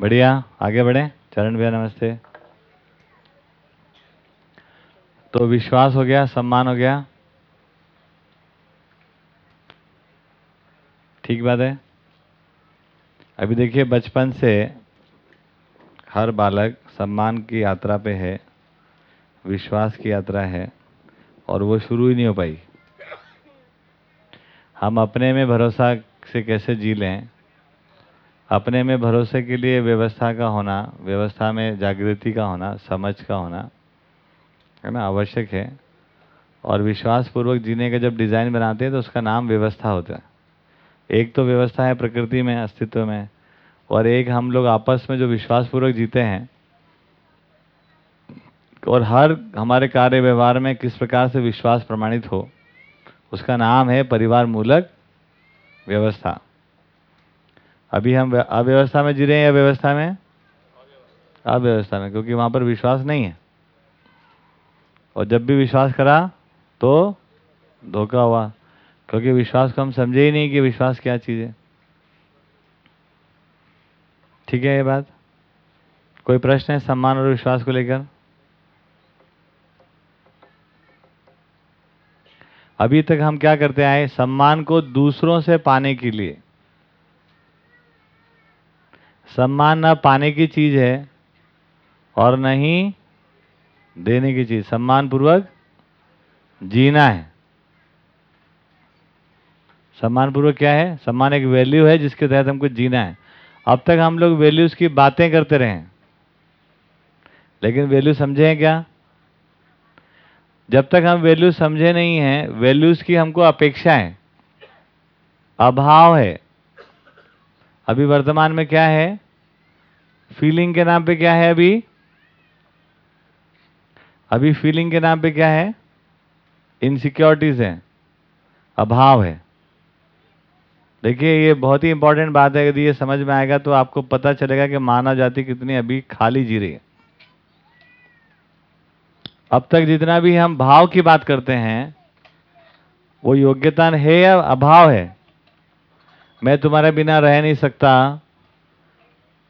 बढ़िया, आगे बढ़े। चरण भैया, नमस्ते। तो विश्वास हो गया, सम्मान हो गया। ठीक बात है। अभी देखिए, बचपन से हर बालक सम्मान की यात्रा पे है, विश्वास की यात्रा है, और वो शुरू ही नहीं हो पाई। हम अपने में भरोसा से कैसे जी लें? अपने में भरोसे के लिए व्यवस्था का होना, व्यवस्था में जागृति का होना, समझ का होना, है ना, आवश्यक है। और विश्वास पूर्वक जीने का जब डिज़ाइन बनाते हैं तो उसका नाम व्यवस्था होता है। एक तो व्यवस्था है प्रकृति में, अस्तित्व में, और एक हम लोग आपस में जो विश्वासपूर्वक जीते हैं, और हर हमारे कार्य व्यवहार में किस प्रकार से विश्वास प्रमाणित हो, उसका नाम है परिवार मूलक व्यवस्था। अभी हम अव्यवस्था में जी रहे हैं या व्यवस्था में? अव्यवस्था में, क्योंकि वहाँ पर विश्वास नहीं है। और जब भी विश्वास करा तो धोखा हुआ, क्योंकि विश्वास को हम समझे ही नहीं कि विश्वास क्या चीज़ है। ठीक है ये बात? कोई प्रश्न है सम्मान और विश्वास को लेकर? अभी तक हम क्या करते आए? सम्मान को दूसरों से पाने के लिए। सम्मान ना पाने की चीज़ है और नहीं देने की चीज़। सम्मान पूर्वक जीना है। सम्मान पूर्वक क्या है? सम्मान एक वैल्यू है जिसके तहत हमको जीना है। अब तक हम लोग वैल्यूज़ की बातें करते रहे लेकिन वैल्यू समझे हैं क्या? जब तक हम वैल्यू समझे नहीं हैं वैल्यूज़ की हमको अपेक्षा है। अभाव है। अभी वर्तमान में क्या है? फीलिंग के नाम पे क्या है अभी? अभी फीलिंग के नाम पे क्या है? इनसिक्योरिटीज है। अभाव है। देखिए, ये बहुत ही इंपॉर्टेंट बात है। यदि ये समझ में आएगा तो आपको पता चलेगा कि मानव जाति कितनी अभी खाली जी रही है। अब तक जितना भी हम भाव की बात करते हैं, वो योग्यता है या अभाव है? मैं तुम्हारे बिना रह नहीं सकता।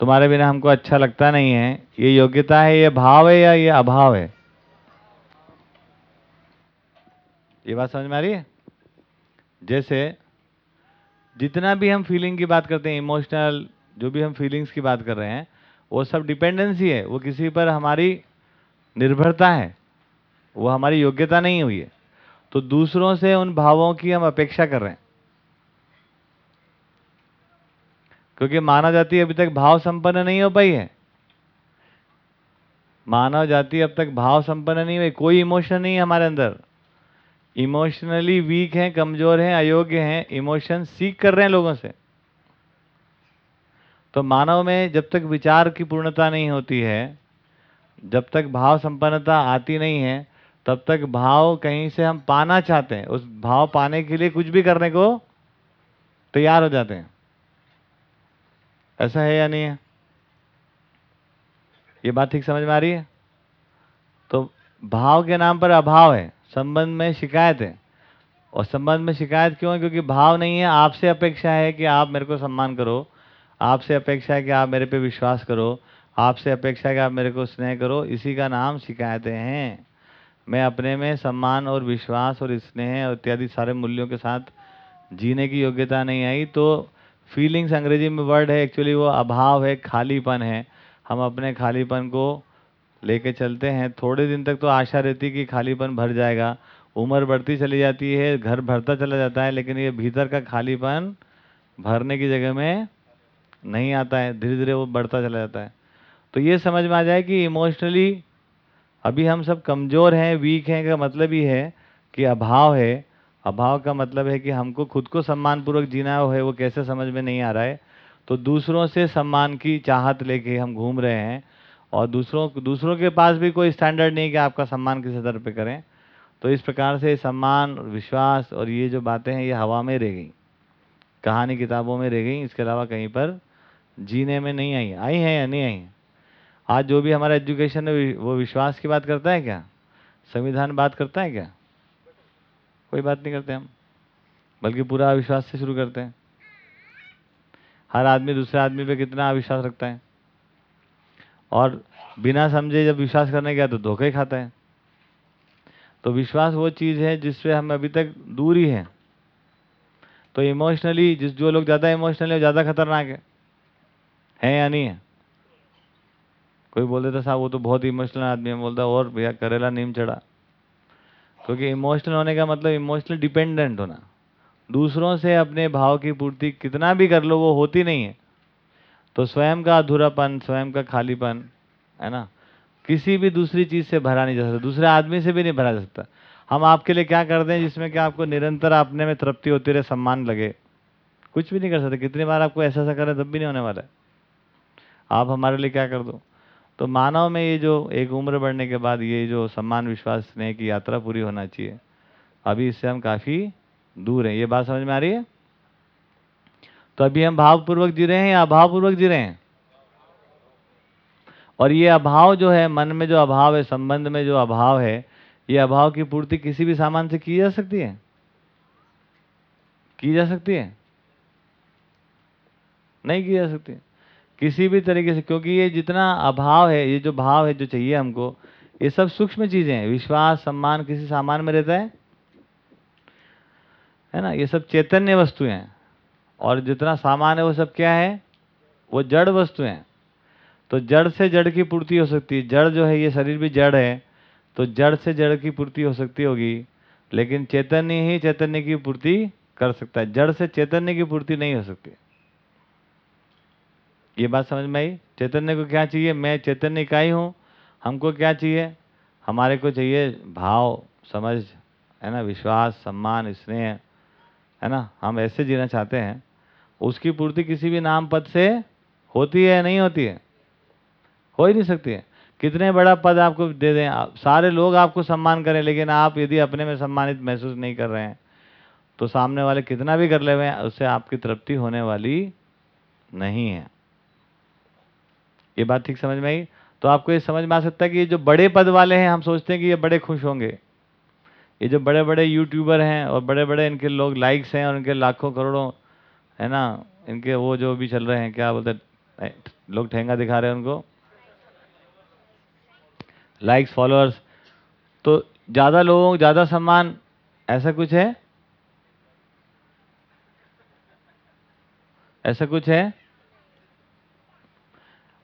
तुम्हारे बिना हमको अच्छा लगता नहीं है। ये योग्यता है, ये भाव है या ये अभाव है? ये बात समझ में आ रही है? जैसे जितना भी हम फीलिंग की बात करते हैं इमोशनल जो भी हम फीलिंग्स की बात कर रहे हैं, वो सब डिपेंडेंसी है। वो किसी पर हमारी निर्भरता है। वो हमारी योग्यता नहीं हुई है। तो दूसरों से उन भावों की हम अपेक्षा कर रहे हैं। क्योंकि मानव जाति अभी तक भाव संपन्न नहीं हो पाई है। मानव जाति अब तक भाव संपन्न नहीं हुई, कोई इमोशन नहीं है हमारे अंदर। इमोशनली वीक हैं, कमज़ोर हैं, अयोग्य हैं इमोशन सीख कर रहे हैं लोगों से। तो मानव में जब तक विचार की पूर्णता नहीं होती है, जब तक भाव संपन्नता आती नहीं है, तब तक भाव कहीं से हम पाना चाहते हैं। उस भाव पाने के लिए कुछ भी करने को तैयार हो जाते हैं। ऐसा है या नहीं है? ये बात ठीक समझ में आ रही है? तो भाव के नाम पर अभाव है, संबंध में शिकायत है। और संबंध में शिकायत क्यों है? क्योंकि भाव नहीं है, आपसे अपेक्षा है कि आप मेरे को सम्मान करो, आपसे अपेक्षा है कि आप मेरे पे विश्वास करो, आपसे अपेक्षा है कि आप मेरे को स्नेह करो, इसी का नाम शिकायतें हैं। मैं अपने में सम्मान और विश्वास और स्नेह और इत्यादि सारे मूल्यों के साथ जीने की योग्यता नहीं आई तो फीलिंग्स अंग्रेज़ी में वर्ड है एक्चुअली वो अभाव है, खालीपन है। हम अपने खालीपन को लेके चलते हैं। थोड़े दिन तक तो आशा रहती कि खालीपन भर जाएगा। उम्र बढ़ती चली जाती है, घर भरता चला जाता है, लेकिन ये भीतर का खालीपन भरने की जगह में नहीं आता है। धीरे धीरे वो बढ़ता चला जाता है। तो ये समझ में आ जाए कि इमोशनली अभी हम सब कमज़ोर हैं वीक हैं, का मतलब ये है कि अभाव है। अभाव का मतलब है कि हमको खुद को सम्मानपूर्वक जीना है, वो कैसे समझ में नहीं आ रहा है। तो दूसरों से सम्मान की चाहत लेके हम घूम रहे हैं और दूसरों दूसरों के पास भी कोई स्टैंडर्ड नहीं कि आपका सम्मान किस स्तर पे करें। तो इस प्रकार से सम्मान, विश्वास और ये जो बातें हैं, ये हवा में रह गई। कहानी किताबों में रह गई, इसके अलावा कहीं पर जीने में नहीं आई आई हैं या नहीं आई आज जो भी हमारा एजुकेशन है, वो विश्वास की बात करता है क्या? संविधान बात करता है क्या? कोई बात नहीं करते हम। बल्कि पूरा अविश्वास से शुरू करते हैं। हर आदमी दूसरे आदमी पे कितना अविश्वास रखता है। और बिना समझे जब विश्वास करने गया तो धोखे खाता है। तो विश्वास वो चीज़ है जिससे हम अभी तक दूर ही। हैं तो इमोशनली जिस जो लोग ज़्यादा इमोशनल है ज़्यादा खतरनाक है है या नहीं है? कोई बोल देता साहब, वो तो बहुत इमोशनल आदमी है। बोलता, और भैया, करेला नीम चढ़ा। क्योंकि इमोशनल होने का मतलब इमोशनल डिपेंडेंट होना। दूसरों से अपने भाव की पूर्ति कितना भी कर लो, वो होती नहीं है। तो स्वयं का अधूरापन, स्वयं का खालीपन, है ना? किसी भी दूसरी चीज़ से भरा नहीं जा सकता। दूसरे आदमी से भी नहीं भरा जा सकता। हम आपके लिए क्या कर दें जिसमें कि आपको निरंतर अपने में तृप्ति होती रहे, सम्मान लगे? कुछ भी नहीं कर सकते। कितनी बार आपको ऐसा ऐसा करें तब भी नहीं होने वाला है। आप हमारे लिए क्या कर दो? तो मानव में ये जो एक उम्र बढ़ने के बाद ये जो सम्मान, विश्वास, स्नेह की यात्रा पूरी होना चाहिए। अभी इससे हम काफ़ी दूर हैं। ये बात समझ में आ रही है? तो अभी हम भावपूर्वक जी रहे हैं या अभावपूर्वक जी रहे हैं? और ये अभाव जो है, मन में जो अभाव है, संबंध में जो अभाव है, ये अभाव की पूर्ति किसी भी सामान से की जा सकती है? की जा सकती है? नहीं की जा सकती। किसी भी तरीके से, क्योंकि ये जितना अभाव है, ये जो भाव है जो चाहिए हमको, ये सब सूक्ष्म चीज़ें हैं। विश्वास, सम्मान किसी सामान में रहता है है ना? ये सब चैतन्य वस्तुएँ हैं। और जितना सामान है वो सब क्या है? वो जड़ वस्तुएँ हैं। तो जड़ से जड़ की पूर्ति हो सकती है। जड़ जो है, ये शरीर भी जड़ है तो जड़ से जड़ की पूर्ति हो सकती होगी, लेकिन चैतन्य ही चैतन्य की पूर्ति कर सकता है। जड़ से चैतन्य की पूर्ति नहीं हो सकती। ये बात समझ में आई? चैतन्य को क्या चाहिए? मैं चैतन्य इकाई हूँ हमको क्या चाहिए? हमारे को चाहिए भाव समझ है ना? विश्वास सम्मान स्नेह है ना? हम ऐसे जीना चाहते हैं। उसकी पूर्ति किसी भी नाम पद से होती है नहीं होती है? हो ही नहीं सकती है। कितने बड़ा पद आपको दे दें? आप, सारे लोग आपको सम्मान करें लेकिन आप यदि अपने में सम्मानित महसूस नहीं कर रहे हैं तो सामने वाले कितना भी कर ले हुए उससे आपकी तृप्ति होने वाली नहीं है। ये बात ठीक समझ में आई? तो आपको ये समझ में आ सकता है कि ये जो बड़े पद वाले हैं, हम सोचते हैं कि ये बड़े खुश होंगे। ये जो बड़े बड़े यूट्यूबर हैं और बड़े बड़े इनके लोग लाइक्स हैं और इनके लाखों करोड़ों, है ना? इनके वो जो भी चल रहे हैं, क्या बोलते लोग ठेंगा दिखा रहे हैं उनको? लाइक्स फॉलोअर्स तो ज़्यादा लोगों ज़्यादा सम्मान, ऐसा कुछ है? ऐसा कुछ है?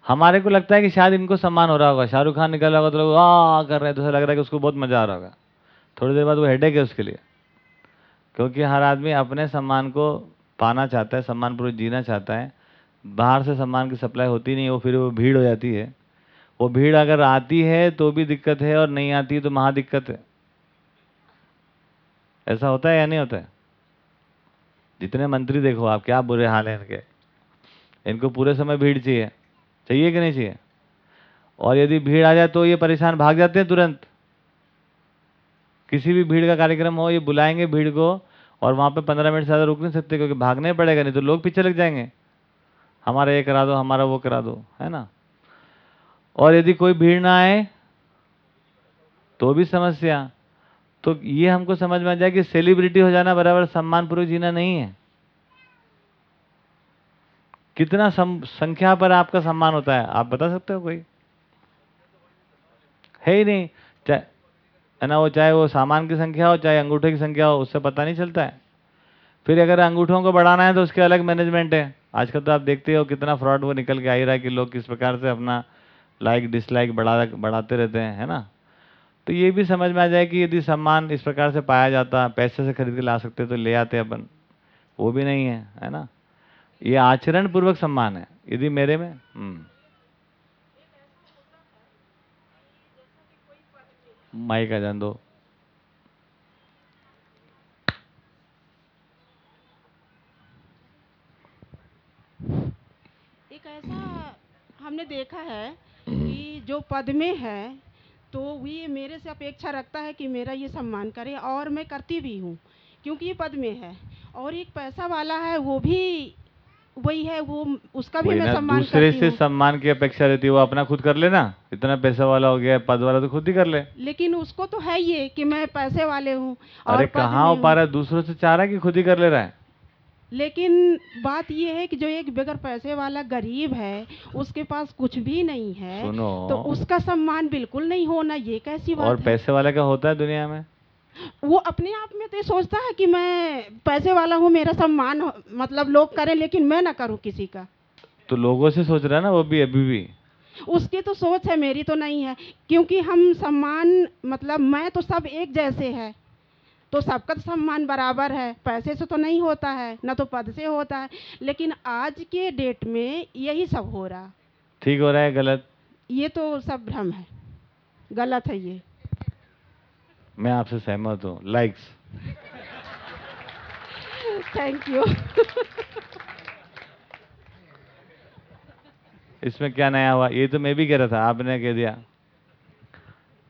हमारे को लगता है कि शायद इनको सम्मान हो रहा होगा। शाहरुख खान निकल रहा होगा तो लोग आ कर रहे हैं। तो लग रहा है कि उसको बहुत मज़ा आ रहा होगा। थोड़ी देर बाद वो हेडेक है उसके लिए। क्योंकि हर आदमी अपने सम्मान को पाना चाहता है सम्मानपूर्वक जीना चाहता है। बाहर से सम्मान की सप्लाई होती नहीं, वो फिर वो भीड़ हो जाती है। वो भीड़ अगर आती है तो भी दिक्कत है और नहीं आती तो महा दिक्कत है। ऐसा होता है या नहीं होता है? जितने मंत्री देखो आप, क्या बुरे हाल है इनके। इनको पूरे समय भीड़ चाहिए। चाहिए कि नहीं चाहिए? और यदि भीड़ आ जाए तो ये परेशान भाग जाते हैं तुरंत। किसी भी भीड़ का कार्यक्रम हो, ये बुलाएँगे भीड़ को और वहाँ पे पंद्रह मिनट से ज़्यादा रुक नहीं सकते क्योंकि भागना ही पड़ेगा, नहीं तो लोग पीछे लग जाएँगे। हमारा ये करा दो, हमारा वो करा दो, है ना? और यदि कोई भीड़ ना आए तो भी समस्या। तो ये हमको समझ में आ जाए कि सेलिब्रिटी हो जाना बराबर सम्मानपूर्वक जीना नहीं है। कितना सम, संख्या पर आपका सम्मान होता है? आप बता सकते हो कोई? है ही नहीं। चाहे है ना वो चाहे वो सामान की संख्या हो चाहे अंगूठे की संख्या हो उससे पता नहीं चलता है। फिर अगर अंगूठों को बढ़ाना है तो उसके अलग मैनेजमेंट है। आजकल तो आप देखते हो कितना फ्रॉड वो निकल के आ ही रहा है कि लोग किस प्रकार से अपना लाइक डिसलाइक बढ़ा बढ़ाते रहते हैं है ना? तो ये भी समझ में आ जाए कि यदि सम्मान इस प्रकार से पाया जाता पैसे से खरीद के ला सकते तो ले आते अपन। वो भी नहीं है है ना? ये आचरण पूर्वक सम्मान है। यदि मेरे में? हम्म। माइक आ जान दो। एक ऐसा हमने देखा है कि जो पद में है तो ये मेरे से अपेक्षा रखता है कि मेरा ये सम्मान करे और मैं करती भी हूँ, क्योंकि ये पद में है। और एक पैसा वाला है, वो भी वही है वो उसका भी मैं सम्मान दूसरे से सम्मान की अपेक्षा रहती है वो अपना खुद कर लेना। इतना पैसा वाला हो गया पद वाला तो खुद ही कर ले। लेकिन उसको तो है ये कि मैं पैसे वाले हूँ अरे कहाँ हो पा रहा है? दूसरों से चाह रहा है कि खुद ही कर ले रहा है? लेकिन बात ये है कि जो एक बगैर पैसे वाला गरीब है उसके पास कुछ भी नहीं है तो उसका सम्मान बिल्कुल नहीं होना ये कैसी बात और पैसे वाले का होता है दुनिया में? वो अपने आप में तो ये सोचता है कि मैं पैसे वाला हूँ मेरा सम्मान मतलब लोग करें लेकिन मैं ना करूँ किसी का। तो लोगों से सोच रहा है ना वो भी अभी भी? उसकी तो सोच है मेरी तो नहीं है क्योंकि हम सम्मान मतलब मैं तो सब एक जैसे है। तो सबका तो सम्मान बराबर है पैसे से तो नहीं होता है ना तो पद से होता है लेकिन आज के डेट में यही सब हो रहा। ठीक हो रहा है गलत? ये तो सब भ्रम है गलत है ये। मैं आपसे सहमत हूँ। लाइक्स थैंक यू इसमें क्या नया हुआ? ये तो मैं भी कह रहा था आपने कह दिया।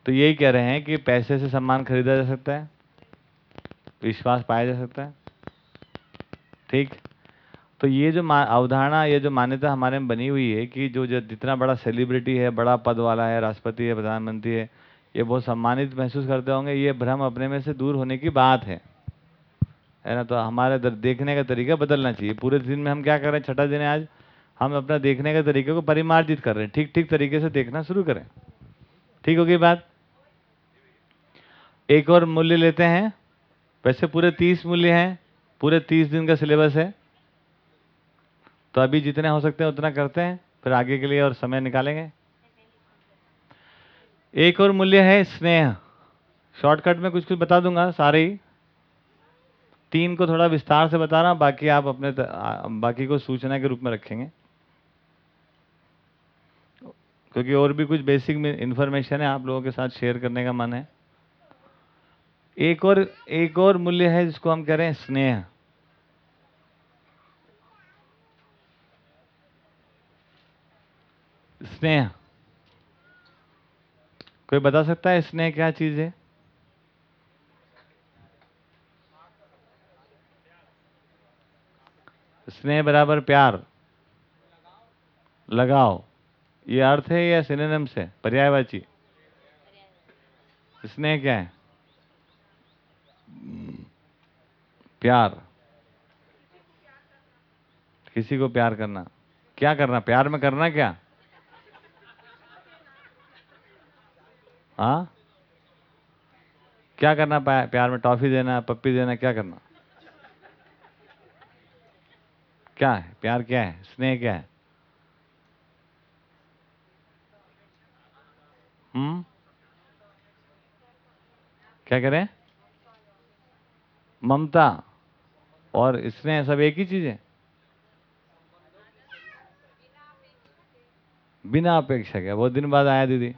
तो यही कह रहे हैं कि पैसे से सम्मान खरीदा जा सकता है विश्वास पाया जा सकता है। ठीक? तो ये जो अवधारणा ये जो मान्यता हमारे में बनी हुई है कि जो जो जितना बड़ा सेलिब्रिटी है बड़ा पद वाला है राष्ट्रपति है प्रधानमंत्री है ये बहुत सम्मानित महसूस करते होंगे, ये भ्रम अपने में से दूर होने की बात है। है ना? तो हमारे देखने का तरीका बदलना चाहिए। पूरे दिन में हम क्या कर? रहे हैं छठा दिन है आज। हम अपना देखने के तरीके को परिमार्जित कर रहे हैं। ठीक ठीक तरीके से देखना शुरू करें। ठीक होगी बात? एक और मूल्य लेते हैं। वैसे पूरे तीस मूल्य हैं। पूरे तीस दिन का सिलेबस है। तो अभी जितने हो सकते हैं उतना करते हैं। फिर आगे के लिए और समय निकालेंगे। एक और मूल्य है स्नेह। शॉर्टकट में कुछ कुछ बता दूँगा सारे ही। तीन को थोड़ा विस्तार से बता रहा हूँ, बाकी आप अपने त- आ, बाकी को सूचना के रूप में रखेंगे। क्योंकि और भी कुछ बेसिक इंफॉर्मेशन है आप लोगों के साथ शेयर करने का मन है। एक और एक और मूल्य है जिसको हम कह रहे हैं स्नेह। स्नेह। कोई बता सकता है स्नेह क्या चीज़? है स्नेह बराबर प्यार। लगाओ। ये अर्थ है या सिनोनिम से? पर्यायवाची। स्नेह क्या है? प्यार। किसी को प्यार करना। क्या करना? प्यार में करना क्या? हाँ? क्या करना प्यार में टॉफी देना पप्पी देना क्या करना क्या है? प्यार क्या है? स्नेह क्या है? हम्म? क्या करें? ममता और स्नेह सब एक ही चीज़ है? बिना अपेक्षा के। बहुत दिन बाद आया दीदी।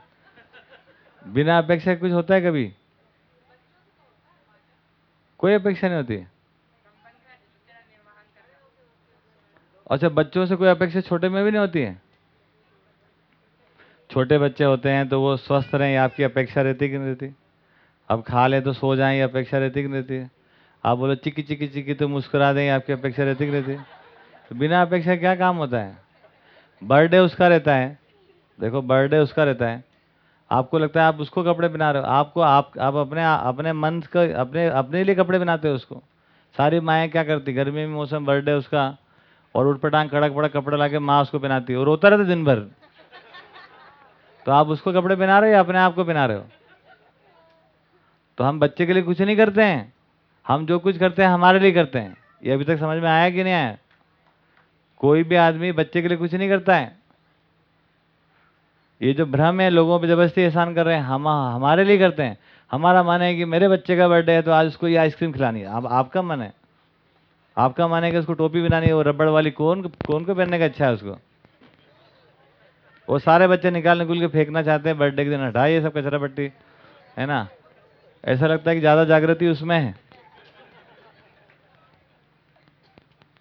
बिना अपेक्षा कुछ होता है कभी? कोई अपेक्षा नहीं होती? अच्छा बच्चों से कोई अपेक्षा छोटे में भी नहीं होती है? छोटे बच्चे होते हैं तो वो स्वस्थ रहें आपकी अपेक्षा रहती कि नहीं रहती? अब खा ले तो सो जाएँ अपेक्षा रहती कि नहीं रहती? है आप बोलो चिकी चिकी चिकी तो मुस्कुरा दें आपकी अपेक्षा रहती कि रहती? तो बिना अपेक्षा क्या काम होता है? बर्थडे उसका रहता है। देखो, बर्थडे उसका रहता है। आपको लगता है आप उसको कपड़े पहना रहे हो? आपको, आप आप अपने अपने मन का, अपने अपने लिए कपड़े पहनाते हो उसको? सारी माएँ क्या करती? गर्मी में मौसम बर्थडे उसका, और उठपटांग कड़क बड़क कपड़े ला के माँ उसको पहनाती है, और रोता रहता दिन भर। तो आप उसको कपड़े पहना रहे हो या अपने आप को पहना रहे हो? तो हम बच्चे के लिए कुछ नहीं करते हैं। हम जो कुछ करते हैं, हमारे लिए करते हैं। ये अभी तक समझ में आया कि नहीं आया? कोई भी आदमी बच्चे के लिए कुछ नहीं करता है। ये जो भ्रम है, लोगों पे ज़बरदस्ती एहसान कर रहे हैं, हम, हमारे लिए करते हैं। हमारा मन है कि मेरे बच्चे का बर्थडे है तो आज उसको ये आइसक्रीम खिलानी है। अब आपका मन है। आपका मन है कि उसको टोपी बनानी है, वो रबड़ वाली कौन कौन को पहनने का अच्छा है उसको? वो सारे बच्चे निकाल निकुल के फेंकना चाहते हैं, बर्थडे के दिन हटा ये सब कचरा पट्टी, है ना? ऐसा लगता है कि ज़्यादा जागृति उसमें है।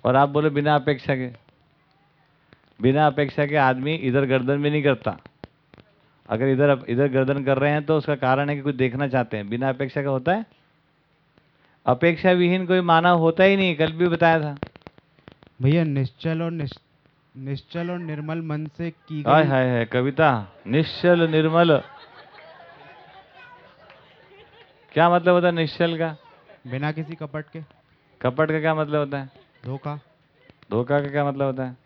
और आप बोले, बिना अपेक्षा के, बिना अपेक्षा के आदमी इधर गर्दन भी नहीं करता। अगर इधर इधर गर्दन कर रहे हैं तो उसका कारण है कि कुछ देखना चाहते हैं। बिना अपेक्षा का होता है? अपेक्षा विहीन कोई मानव होता ही नहीं कल भी बताया था। भैया निश्चल और निश, निश्चल और निर्मल मन से की हाय गई हाय हाय कविता। निश्चल निर्मल। क्या मतलब होता है निश्चल का? बिना किसी कपट के। कपट का क्या मतलब होता है? धोखा। धोखा का क्या मतलब होता है?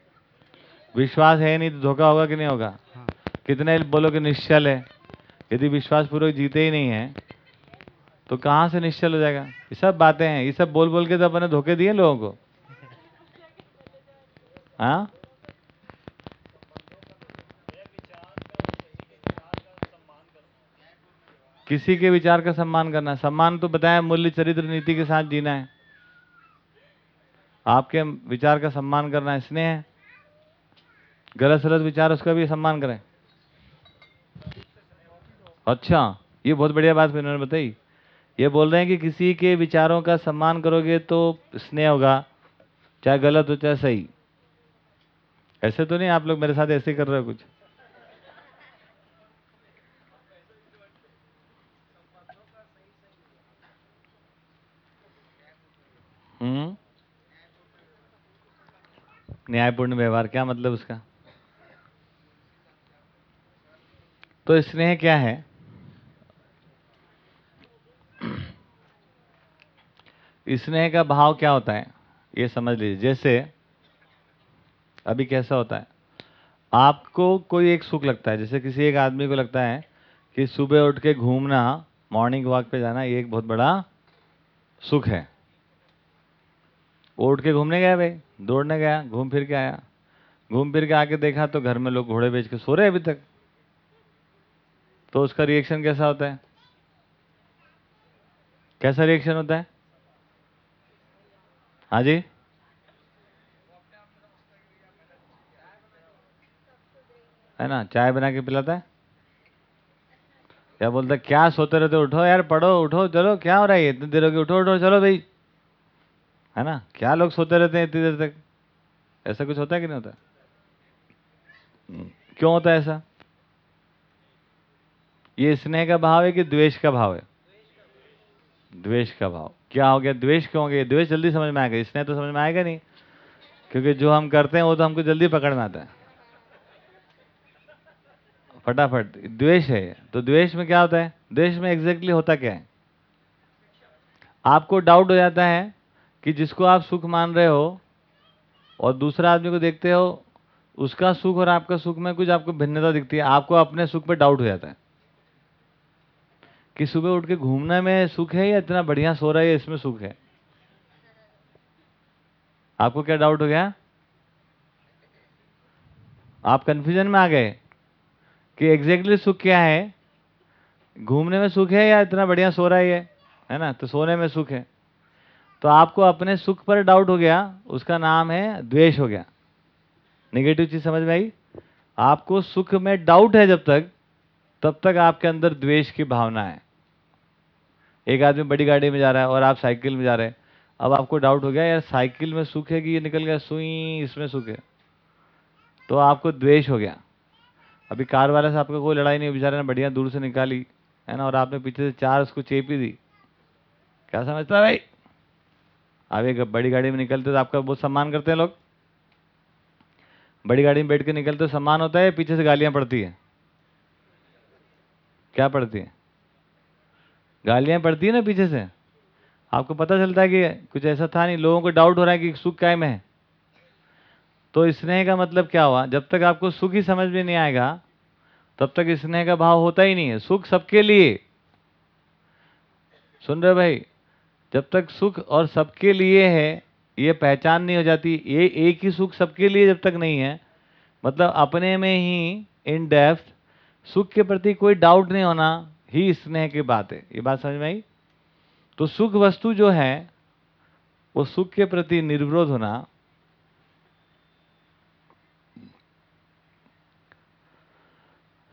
विश्वास है नहीं तो धोखा होगा कि नहीं होगा? हाँ। कितने बोलो कि निश्चल है? यदि विश्वास पूर्वक जीते ही नहीं है तो कहाँ से निश्चल हो जाएगा? ये सब बातें हैं, ये सब बोल बोल के तो अपने धोखे दिए लोगों को। हाँ? किसी के विचार का सम्मान करना सम्मान तो बताया मूल्य चरित्र नीति के साथ जीना है। आपके विचार का सम्मान करना स्नेह है। गलत सलत विचार, उसका भी सम्मान करें। अच्छा ये बहुत बढ़िया बात उन्होंने बताई। ये बोल रहे हैं कि किसी के विचारों का सम्मान करोगे तो स्नेह होगा, चाहे गलत हो, चाहे सही। ऐसे तो नहीं आप लोग मेरे साथ ऐसे कर रहे हो कुछ? हम्म? न्यायपूर्ण व्यवहार, क्या मतलब उसका? तो स्नेह क्या है? स्नेह का भाव क्या होता है? ये समझ लीजिए। जैसे, अभी कैसा होता है? आपको कोई एक सुख लगता है। जैसे किसी एक आदमी को लगता है कि सुबह उठ के घूमना मॉर्निंग वॉक पे जाना, ये एक बहुत बड़ा सुख है। वो उठ के घूमने गया भाई, दौड़ने गया, घूम फिर के आया। घूम फिर के आके देखा तो घर में लोग घोड़े बेच के सो रहे अभी तक। तो उसका रिएक्शन कैसा होता है? कैसा रिएक्शन होता है? हाँ जी? है ना? चाय बना के पिलाता है? क्या बोलता है? क्या सोते रहते उठो यार, पढ़ो, उठो, चलो, क्या हो रहा है? इतनी देर हो गई, उठो उठो, चलो भाई। है ना? क्या लोग सोते रहते हैं इतनी देर तक? ऐसा कुछ होता है कि नहीं होता? क्यों होता है ऐसा? ये स्नेह का भाव है कि द्वेष का भाव है? द्वेष का भाव। क्या हो गया? द्वेष क्यों हो गया? द्वेष जल्दी समझ में आएगा। स्नेह तो समझ में आएगा नहीं। क्योंकि जो हम करते हैं, वो तो हमको जल्दी पकड़ में आता है। फटाफट। द्वेष है तो द्वेष में क्या होता है? द्वेष में एग्जैक्टली होता क्या है? आपको डाउट हो जाता है कि जिसको आप सुख मान रहे हो और दूसरा आदमी को देखते हो, उसका सुख और आपका सुख में कुछ आपको भिन्नता दिखती है। आपको अपने सुख पे डाउट हो जाता है। कि सुबह उठ के घूमने में सुख है या इतना बढ़िया सो रहा है इसमें सुख है? आपको क्या डाउट हो गया? आप कंफ्यूजन में आ गए कि एग्जैक्टली सुख क्या है? घूमने में सुख है या इतना बढ़िया सो रहा है है ना? तो सोने में सुख है। तो आपको अपने सुख पर डाउट हो गया, उसका नाम है द्वेष हो गया। नेगेटिव चीज़ समझ में आई? आपको सुख में डाउट है जब तक तब तक आपके अंदर द्वेष की भावना है। एक आदमी बड़ी गाड़ी में जा रहा है और आप साइकिल में जा रहे हैं। अब आपको डाउट हो गया, यार, साइकिल में सुख है कि ये निकल गया? सुई, इसमें सुख है। तो आपको द्वेष हो गया। अभी कार वाले से आपका कोई लड़ाई नहीं बेचारे ने बढ़िया दूर से निकाली, है ना? और आपने पीछे से चार उसको चेपी दी। क्या समझता है भाई? अब एक बड़ी गाड़ी में निकलते तो आपका बहुत सम्मान करते हैं लोग। बड़ी गाड़ी में बैठ के निकलते सम्मान होता है, पीछे से गालियाँ पड़ती है। क्या पड़ती है? गालियाँ पड़ती है ना पीछे से? आपको पता चलता है कि कुछ ऐसा था नहीं, लोगों को डाउट हो रहा है कि सुख काय में है। तो स्नेह का मतलब क्या हुआ? जब तक आपको सुख ही समझ में नहीं आएगा, तब तक स्नेह का भाव होता ही नहीं है। सुख सबके लिए। सुन रहे भाई? जब तक सुख और सबके लिए है, ये पहचान नहीं हो जाती। ये एक ही सुख सबके लिए जब तक नहीं है मतलब अपने में ही इन डेप्थ सुख के प्रति कोई डाउट नहीं होना, ही स्नेह की बात है। ये बात समझ में आई? तो सुख वस्तु जो है, वो सुख के प्रति निर्विरोध होना,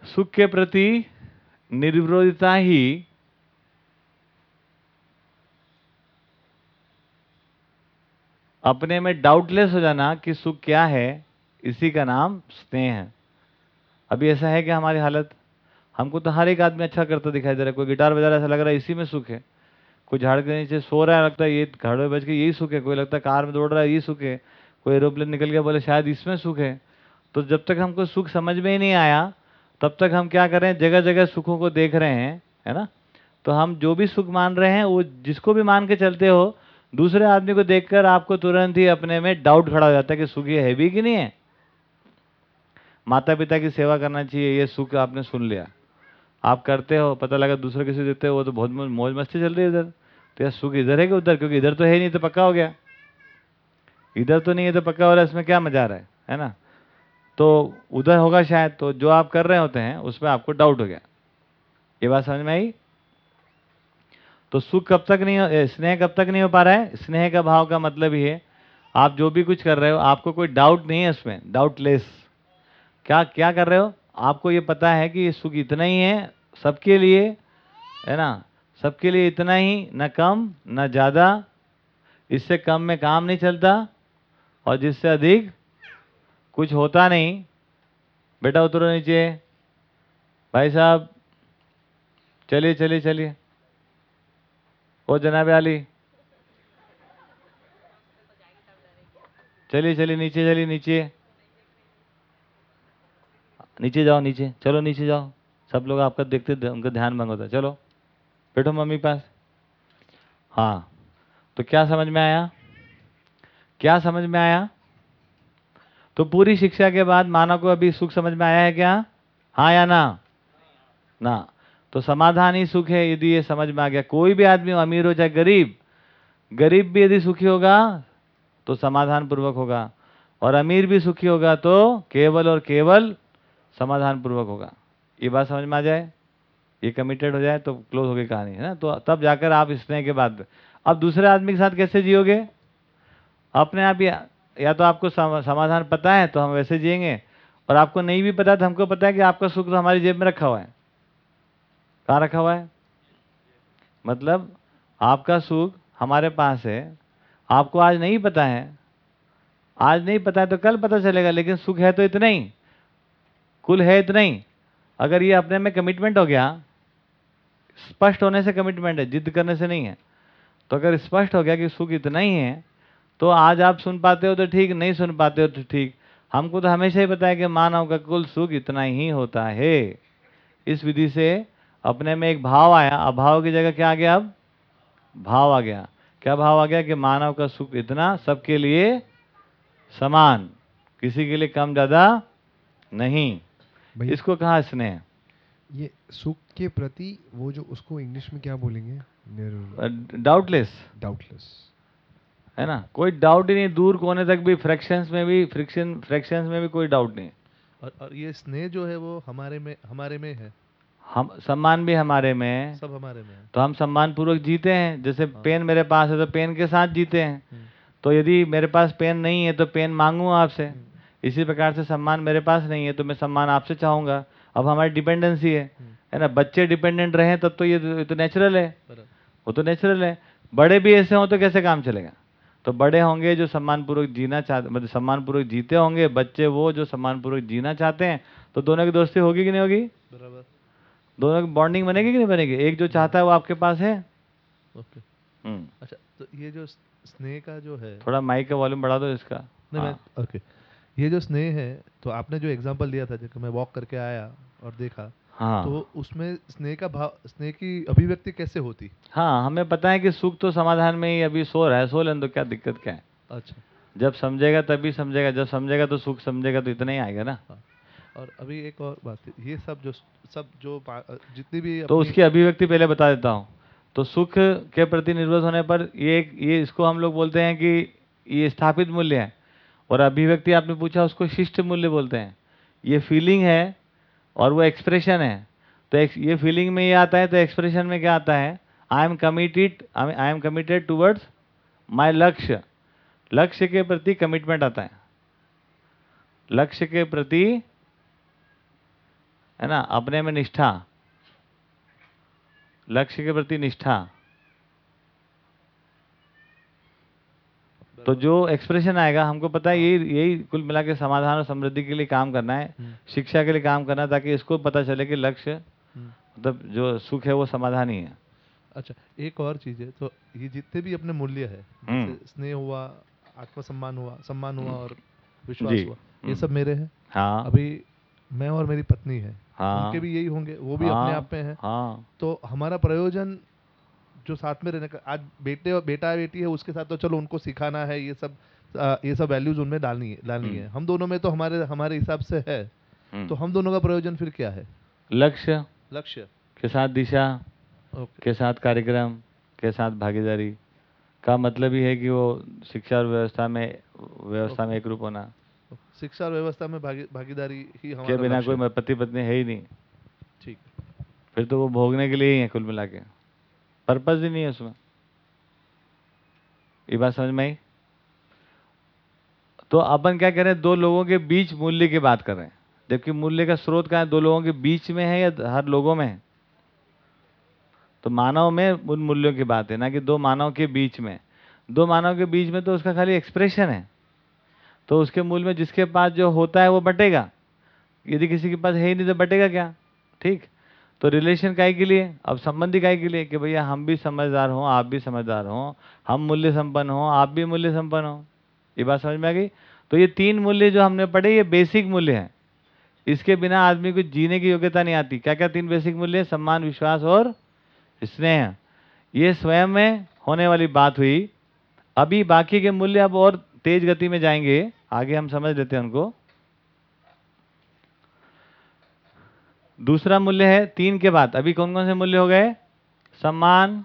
सुख के प्रति निर्विरोधता ही अपने में डाउटलेस हो जाना कि सुख क्या है, इसी का नाम स्नेह है। अभी ऐसा है कि हमारी हालत, हमको तो हर एक आदमी अच्छा करता दिखाई दे रहा है। कोई गिटार बजा रहा है, ऐसा लग रहा है इसी में सुख है। कोई झाड़ के नीचे सो रहा है, लगता है ये घर में बज के यही सुख है। कोई लगता है कार में दौड़ रहा है, यही सुख है। कोई एरोप्लेन निकल गया, बोले शायद इसमें सुख है। तो जब तक हमको सुख समझ में ही नहीं आया, तब तक हम क्या कर? जगह जगह सुखों को देख रहे हैं, है ना? तो हम जो भी सुख मान रहे हैं, वो जिसको भी मान के चलते हो, दूसरे आदमी को देखकर आपको तुरंत ही अपने में डाउट खड़ा हो जाता है कि सुख ये है भी कि नहीं है। माता पिता की सेवा करना चाहिए, ये सुख आपने सुन लिया। आप करते हो, पता लगा दूसरे किसी देखते हो, वो तो बहुत मौज मस्ती चल रही है उधर तो यह सुख इधर है कि उधर? क्योंकि इधर तो है नहीं तो पक्का हो गया। इधर तो नहीं है तो पक्का हो रहा है, इसमें क्या मज़ा आ रहा है है ना? तो उधर होगा शायद तो जो आप कर रहे होते हैं, उसमें आपको डाउट हो गया। ये बात समझ में आई? तो सुख कब तक नहीं हो स्नेह कब तक नहीं हो पा रहा है? स्नेह का भाव का मतलब ही है, आप जो भी कुछ कर रहे हो, आपको कोई डाउट नहीं है उसमें डाउटलेस क्या क्या कर रहे हो? आपको ये पता है कि सुख इतना ही है सबके लिए, है ना? सबके लिए इतना ही, न कम, न ज़्यादा। इससे कम में काम नहीं चलता और जिससे अधिक कुछ होता नहीं। बेटा उतरो नीचे। भाई साहब, चलिए चलिए चलिए। ओ जनाब आली। चलिए चलिए, नीचे चलिए, नीचे। नीचे जाओ, नीचे। चलो, नीचे जाओ। सब लोग आपका देखते उनका ध्यान भंग होता है। चलो, बैठो मम्मी पास। हाँ तो क्या समझ में आया? क्या समझ में आया? तो पूरी शिक्षा के बाद मानव को अभी सुख समझ में आया है क्या? हाँ या ना? ना। तो समाधान ही सुख है यदि ये समझ में आ गया। कोई भी आदमी अमीर हो चाहे गरीब गरीब भी यदि सुखी होगा तो समाधान पूर्वक होगा। और अमीर भी सुखी होगा तो केवल और केवल समाधान पूर्वक होगा। ये बात समझ में आ जाए? ये कमिटेड हो जाए तो क्लोज हो गई कहानी है ना? तो तब जाकर आप स्नेह के बाद। अब दूसरे आदमी के साथ कैसे जियोगे? अपने आप या, या तो आपको समाधान पता है तो हम वैसे जिएँगे। और आपको नहीं भी पता तो हमको पता है कि आपका सुख तो हमारी जेब में रखा हुआ है। कहाँ रखा हुआ है? मतलब आपका सुख हमारे पास है। आपको आज नहीं पता है। आज नहीं पता है तो कल पता चलेगा लेकिन सुख है तो इतना ही। कुल है इतना ही। अगर ये अपने में कमिटमेंट हो गया, स्पष्ट होने से कमिटमेंट है, जिद करने से नहीं है। तो अगर स्पष्ट हो गया कि सुख इतना ही है तो आज आप सुन पाते हो तो ठीक, नहीं सुन पाते हो तो ठीक। हमको तो हमेशा ही पता है कि मानव का कुल सुख इतना ही होता है। इस विधि से अपने में एक भाव आया। अभाव की जगह क्या आ गया अब? भाव आ गया। क्या भाव आ गया कि मानव का सुख इतना सबके लिए समान, किसी के लिए कम ज़्यादा नहीं। इसको कहा स्नेह ये सुख के प्रति वो जो उसको इंग्लिश में क्या बोलेंगे? डाउटलेस डाउटलेस है ना? कोई डाउट ही नहीं दूर कोने तक भी फ्रैक्शंस में भी फ्रिक्शन फ्रैक्शंस में भी कोई डाउट नहीं। और, और ये स्नेह जो है वो हमारे में हमारे में है। हम सम्मान भी हमारे में है। सब हमारे में है। तो हम सम्मान पूर्वक जीते हैं। जैसे हाँ। पेन मेरे पास है तो पेन के साथ जीते हैं। हम्म, तो यदि मेरे पास पेन नहीं है तो पेन मांगू आपसे। इसी प्रकार से सम्मान मेरे पास नहीं है तो मैं सम्मान आपसे चाहूँगा। अब हमारी डिपेंडेंसी है है ना? बच्चे डिपेंडेंट रहे तब तो ये तो नेचुरल है। वो तो नेचुरल है। बड़े भी ऐसे हों तो कैसे काम चलेगा? तो बड़े होंगे जो सम्मानपूर्वक जीना चाहते मतलब सम्मानपूर्वक जीते होंगे बच्चे वो जो सम्मानपूर्वक जीना चाहते हैं तो दोनों की दोस्ती होगी कि नहीं होगी? बराबर। दोनों की बॉन्डिंग बनेगी कि नहीं बनेगी? एक जो चाहता है वो आपके पास है। ओके। हम्म, अच्छा तो ये जो स्नेह का जो है थोड़ा माइक का वॉल्यूम बढ़ा दो इसका। नहीं हाँ, मैं ओके। ये जो स्नेह है तो आपने जो एग्जांपल दिया था जब मैं वॉक करके आया और देखा हाँ। तो उसमें स्नेह का भाव स्नेह की अभिव्यक्ति कैसे होती? हाँ हमें पता है कि सुख तो समाधान में ही अभी सो रहा है सो लेने तो क्या दिक्कत क्या है? अच्छा। जब समझेगा तभी समझेगा जब समझेगा तो सुख समझेगा तो इतना ही आएगा ना। हाँ। और अभी एक और बात है ये सब जो सब जो जितनी भी तो उसकी अभिव्यक्ति पहले बता देता हूँ। तो सुख के प्रति निर्भर होने पर ये ये इसको हम लोग बोलते हैं कि ये स्थापित मूल्य है। और अभिव्यक्ति आपने पूछा, उसको शिष्ट मूल्य बोलते हैं। ये फीलिंग है और वो एक्सप्रेशन है। तो ये फीलिंग में ये आता है तो एक्सप्रेशन में क्या आता है? I am committed I am committed towards my लक्ष्य। लक्ष्य के प्रति कमिटमेंट आता है। लक्ष्य के प्रति, है ना, अपने में निष्ठा। लक्ष्य के प्रति निष्ठा। तो जो एक्सप्रेशन आएगा हमको पता है यही यही कुल मिला के समाधान और समृद्धि के लिए काम करना है हम्म, शिक्षा के लिए काम करना है ताकि इसको पता चले कि लक्ष्य हम्म। मतलब जो सुख है वो समाधान ही है। अच्छा एक और चीज़ है तो ये जितने भी अपने मूल्य है हम्म। स्नेह हुआ आत्मसम्मान हुआ सम्मान हुआ और विश्वास हुआ ये। सब मेरे हैं? हाँ। अभी मैं और मेरी पत्नी है हाँ। उनके भी यही होंगे वो भी हाँ, अपने आप में है। हाँ। तो हमारा प्रयोजन जो साथ में रहने का आज बेटे और बेटा बेटी है उसके साथ तो चलो उनको सिखाना है ये सब आ, ये सब वैल्यूज़ उनमें डालनी है डालनी है। हम दोनों में तो हमारे हमारे हिसाब से है। हम्म। तो हम दोनों का प्रयोजन फिर क्या है? लक्ष्य। लक्ष्य। के साथ दिशा। के साथ कार्यक्रम। के साथ भागीदारी। का मतलब ही है कि वो शिक्षा और व्यवस्था में व्यवस्था में एक रूप होना। शिक्षा और व्यवस्था में भागी, भागीदारी ही के हमारा बिना कोई पति पत्नी है ही नहीं। ठीक। फिर तो वो भोगने के लिए ही है कुल मिला के। पर्पज ही नहीं है उसमें। ये बात समझ में आई? तो अपन क्या हैं दो लोगों के बीच मूल्य की बात कर। रहे हैं जबकि मूल्य का स्रोत कहाँ है? दो लोगों के बीच में है या हर लोगों में है? तो मानव में उन मूल्यों की बात है, ना कि दो मानव के बीच में। दो मानव के बीच में तो उसका खाली एक्सप्रेशन है। तो उसके मूल में जिसके पास जो होता है वो बटेगा। यदि किसी के पास है ही नहीं तो बटेगा क्या? ठीक। तो रिलेशन काय के लिए? अब संबंधी काय के लिए? कि भैया, हम भी समझदार हों, आप भी समझदार हों, हम मूल्य संपन्न हों, आप भी मूल्य संपन्न हों। ये बात समझ में आ गई? तो ये तीन मूल्य जो हमने पढ़े, ये बेसिक मूल्य हैं। इसके बिना आदमी को जीने की योग्यता नहीं आती। क्या क्या तीन बेसिक मूल्य? सम्मान, विश्वास और स्नेह। ये स्वयं में होने वाली बात हुई। अभी बाकी के मूल्य अब और तेज गति में जाएँगे। आगे हम समझ लेते हैं उनको। दूसरा मूल्य है तीन के बाद। अभी कौन कौन से मूल्य हो गए? सम्मान,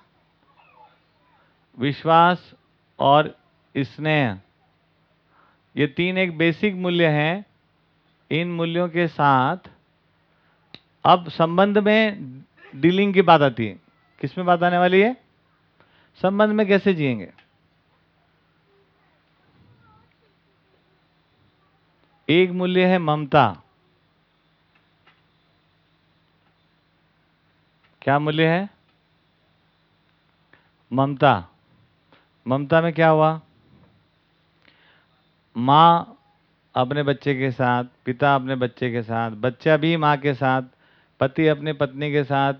विश्वास और स्नेह। ये तीन एक बेसिक मूल्य हैं। इन मूल्यों के साथ अब संबंध में डीलिंग की बात आती है। किसमें बात आने वाली है? संबंध में कैसे जिएँगे? एक मूल्य है ममता। क्या मूल्य है? ममता। ममता में क्या हुआ? माँ अपने बच्चे के साथ, पिता अपने बच्चे के साथ, बच्चा भी माँ के साथ, पति अपने पत्नी के साथ,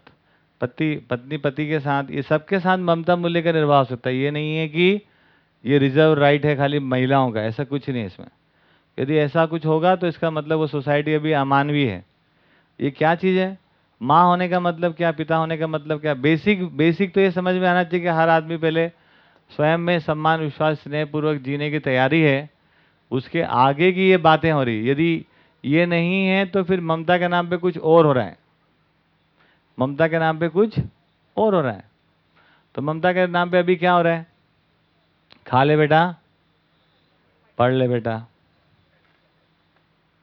पति, पत्नी, पति के साथ, ये सबके साथ ममता मूल्य का निर्वाह हो सकता है। ये नहीं है कि ये रिज़र्व राइट है खाली महिलाओं का, ऐसा कुछ नहीं है इसमें। यदि ऐसा कुछ होगा तो इसका मतलब वो सोसाइटी अभी अमानवीय है। ये क्या चीज़ है? माँ होने का मतलब क्या, पिता होने का मतलब क्या? बेसिक बेसिक तो ये समझ में आना चाहिए कि हर आदमी पहले स्वयं में सम्मान, विश्वास, स्नेहपूर्वक जीने की तैयारी है। उसके आगे की ये बातें हो रही यदि ये नहीं है तो फिर ममता के नाम पे कुछ और हो रहा है। ममता के नाम पे कुछ और हो रहा है। तो ममता के नाम पे अभी क्या हो रहा है? खा ले बेटा, पढ़ ले बेटा।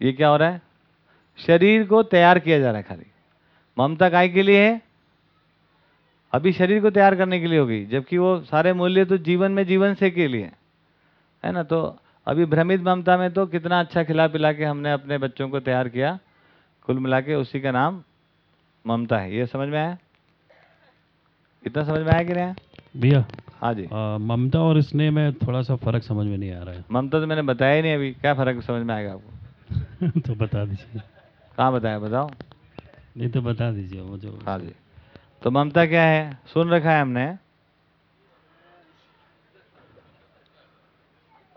ये क्या हो रहा है? शरीर को तैयार किया जा रहा है खाली। ममता काय के लिए है? अभी शरीर को तैयार करने के लिए होगी जबकि वो सारे मूल्य तो जीवन में जीवन से के लिए है। ना? तो अभी भ्रमित ममता में तो कितना अच्छा खिला पिला के हमने अपने बच्चों को तैयार किया कुल मिला के उसी का नाम ममता है। ये समझ में आया? इतना समझ में आया कि नहीं भैया हाँ जी। ममता और स्नेह में थोड़ा सा फ़र्क समझ में नहीं आ रहा है। ममता तो मैंने बताया ही नहीं अभी। क्या फ़र्क समझ में आएगा आपको? तो बता दीजिए। कहाँ बताया? बताओ। नहीं तो बता दीजिए मुझे हाँ जी। तो ममता क्या है? सुन रखा है हमने।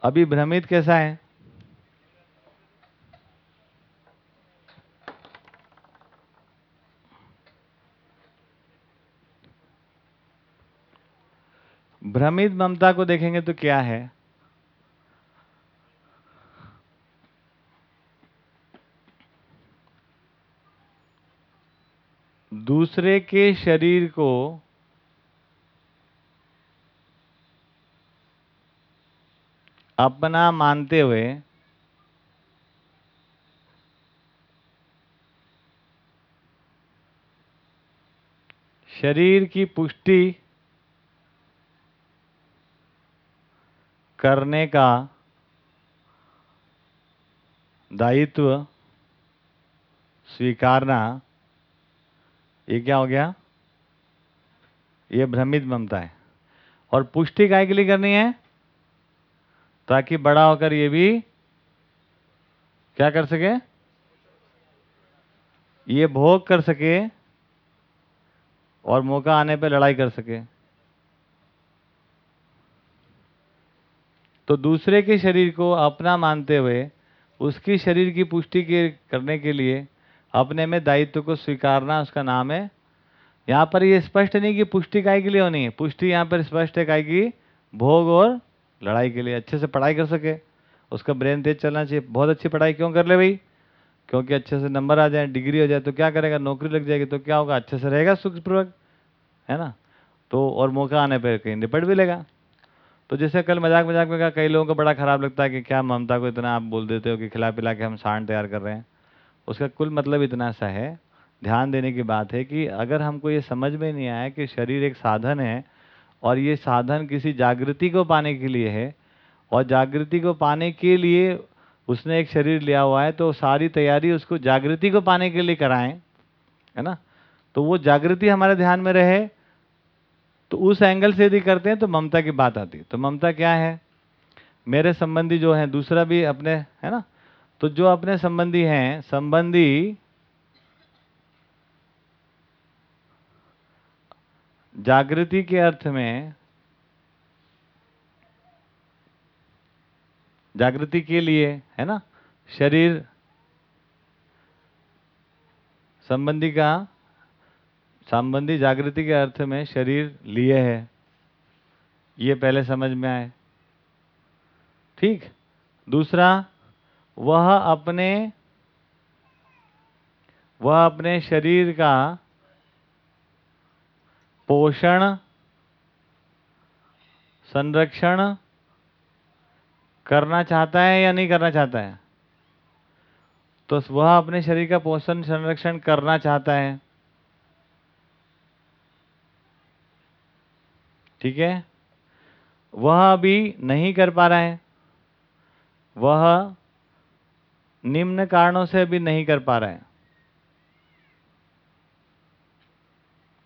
अभी भ्रमित कैसा है? भ्रमित ममता को देखेंगे तो क्या है? दूसरे के शरीर को अपना मानते हुए शरीर की पुष्टि करने का दायित्व स्वीकारना ये क्या हो गया? ये भ्रमित ममता है। और पुष्टि काय के लिए करनी है? ताकि बड़ा होकर ये भी क्या कर सके? ये भोग कर सके और मौका आने पे लड़ाई कर सके। तो दूसरे के शरीर को अपना मानते हुए उसकी शरीर की पुष्टि के करने के लिए अपने में दायित्व को स्वीकारना, उसका नाम है। यहाँ पर ये स्पष्ट नहीं कि पुष्टि काय के लिए होनी है। पुष्टि यहाँ पर स्पष्ट है काय की भोग और लड़ाई के लिए। अच्छे से पढ़ाई कर सके। उसका ब्रेन तेज चलना चाहिए। बहुत अच्छी पढ़ाई क्यों कर ले भाई? क्योंकि अच्छे से नंबर आ जाए, डिग्री हो जाए तो क्या करेगा? नौकरी लग जाएगी तो क्या होगा? अच्छे से रहेगा सुखपूर्वक, है ना? तो और मौका आने पर कहीं निपट भी लेगा। तो जैसे कल मज़ाक मज़ाक में कहा, कई लोगों को बड़ा खराब लगता है कि क्या ममता को इतना आप बोल देते हो कि खिला पिला के हम सांड तैयार कर रहे हैं। उसका कुल मतलब इतना सा है, ध्यान देने की बात है कि अगर हमको ये समझ में नहीं आया कि शरीर एक साधन है और ये साधन किसी जागृति को पाने के लिए है और जागृति को पाने के लिए उसने एक शरीर लिया हुआ है तो सारी तैयारी उसको जागृति को पाने के लिए कराएँ, है ना? तो वो जागृति हमारे ध्यान में रहे तो उस एंगल से यदि करते हैं तो ममता की बात आती है। तो ममता क्या है? मेरे संबंधी जो हैं, दूसरा भी अपने, है ना? तो जो अपने संबंधी हैं, संबंधी जागृति के अर्थ में, जागृति के लिए, है ना? शरीर संबंधी का, संबंधी जागृति के अर्थ में शरीर लिए है। ये पहले समझ में आए। ठीक? दूसरा वह अपने वह अपने शरीर का पोषण, संरक्षण करना चाहता है या नहीं करना चाहता है? तो वह अपने शरीर का पोषण, संरक्षण करना चाहता है। ठीक है? वह अभी नहीं कर पा रहा है। वह निम्न कारणों से अभी नहीं कर पा रहे है।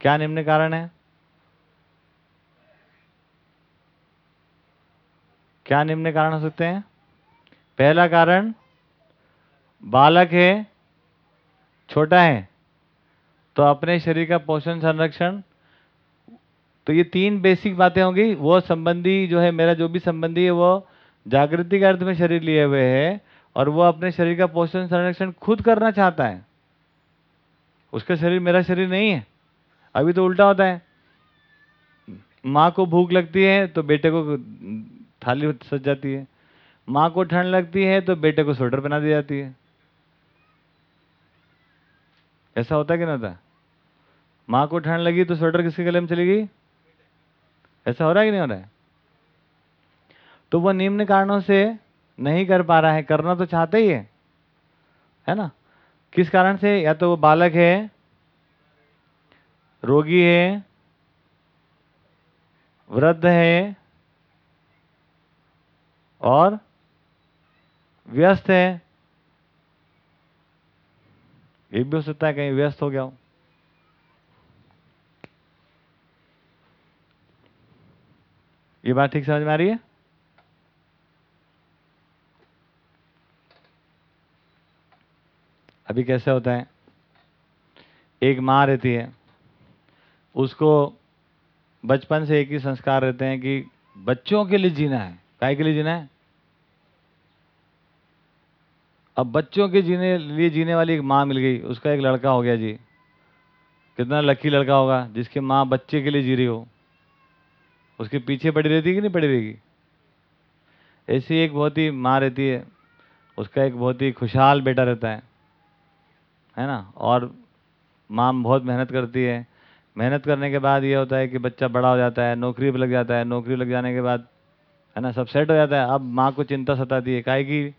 क्या निम्न कारण है? क्या निम्न कारण हो सकते हैं? पहला कारण, बालक है, छोटा है तो अपने शरीर का पोषण संरक्षण तो ये तीन बेसिक बातें होंगी। वो संबंधी जो है, मेरा जो भी संबंधी है, वो जागृति के अर्थ में शरीर लिए हुए है। और वो अपने शरीर का पोषण संरक्षण खुद करना चाहता है। उसका शरीर, मेरा शरीर नहीं है। अभी तो उल्टा होता है। माँ को भूख लगती है तो बेटे को थाली सज जाती है। माँ को ठंड लगती है तो बेटे को स्वेटर बना दी जाती है। ऐसा होता कि नहीं होता? माँ को ठंड लगी तो स्वेटर किसके गले में चली गई? ऐसा हो रहा है कि नहीं हो रहा है? तो वह निम्न कारणों से नहीं कर पा रहा है, करना तो चाहते ही है। है ना? किस कारण से? या तो वो बालक है, रोगी है, वृद्ध है, और व्यस्त है। ये भी हो सकता है कहीं व्यस्त हो गया हो। ये बात ठीक समझ में आ रही है? अभी कैसे होता है? एक माँ रहती है। उसको बचपन से एक ही संस्कार रहते हैं कि बच्चों के लिए जीना है। काय के लिए जीना है? अब बच्चों के जीने, लिए जीने वाली एक माँ मिल गई। उसका एक लड़का हो गया जी। कितना लकी लड़का होगा जिसकी माँ बच्चे के लिए जी रही हो। उसके पीछे पड़ी रहती कि नहीं पड़ी रहेगी? ऐसी एक बहुत ही माँ रहती है। उसका एक बहुत ही खुशहाल बेटा रहता है। है ना? और माँ बहुत मेहनत करती है। मेहनत करने के बाद ये होता है कि बच्चा बड़ा हो जाता है, नौकरी पर लग जाता है, नौकरी लग जाने के बाद, है ना, सब सेट हो जाता है। अब माँ को चिंता सताती है। काय की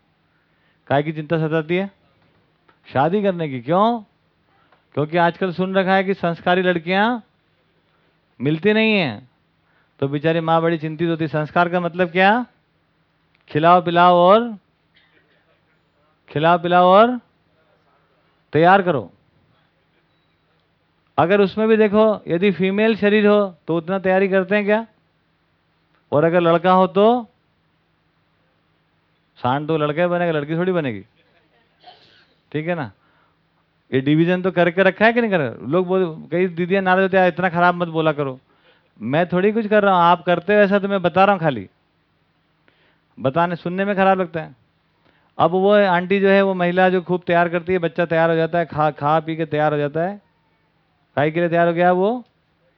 काय की चिंता सताती है? शादी करने की। क्यों? क्योंकि आजकल सुन रखा है कि संस्कारी लड़कियाँ मिलती नहीं हैं। तो बेचारी माँ बड़ी चिंतित होती संस्कार का मतलब क्या? खिलाओ पिलाओ और खिलाओ पिलाओ और तैयार करो। अगर उसमें भी देखो, यदि फीमेल शरीर हो तो उतना तैयारी करते हैं क्या? और अगर लड़का हो तो? सांड तो लड़का ही बनेगा, लड़की थोड़ी बनेगी। ठीक है ना? ये डिवीज़न तो करके रखा है कि नहीं कर लोग बोल, कई दीदियाँ नाराज़ होते हैं, इतना खराब मत बोला करो। मैं थोड़ी कुछ कर रहा हूँ, आप करते हो ऐसा तो मैं बता रहा हूँ खाली। बताने, सुनने में खराब लगता है। अब वो आंटी जो है, वो महिला जो खूब तैयार करती है, बच्चा तैयार हो जाता है, खा खा पी के तैयार हो जाता है। खाई के लिए तैयार हो गया वो,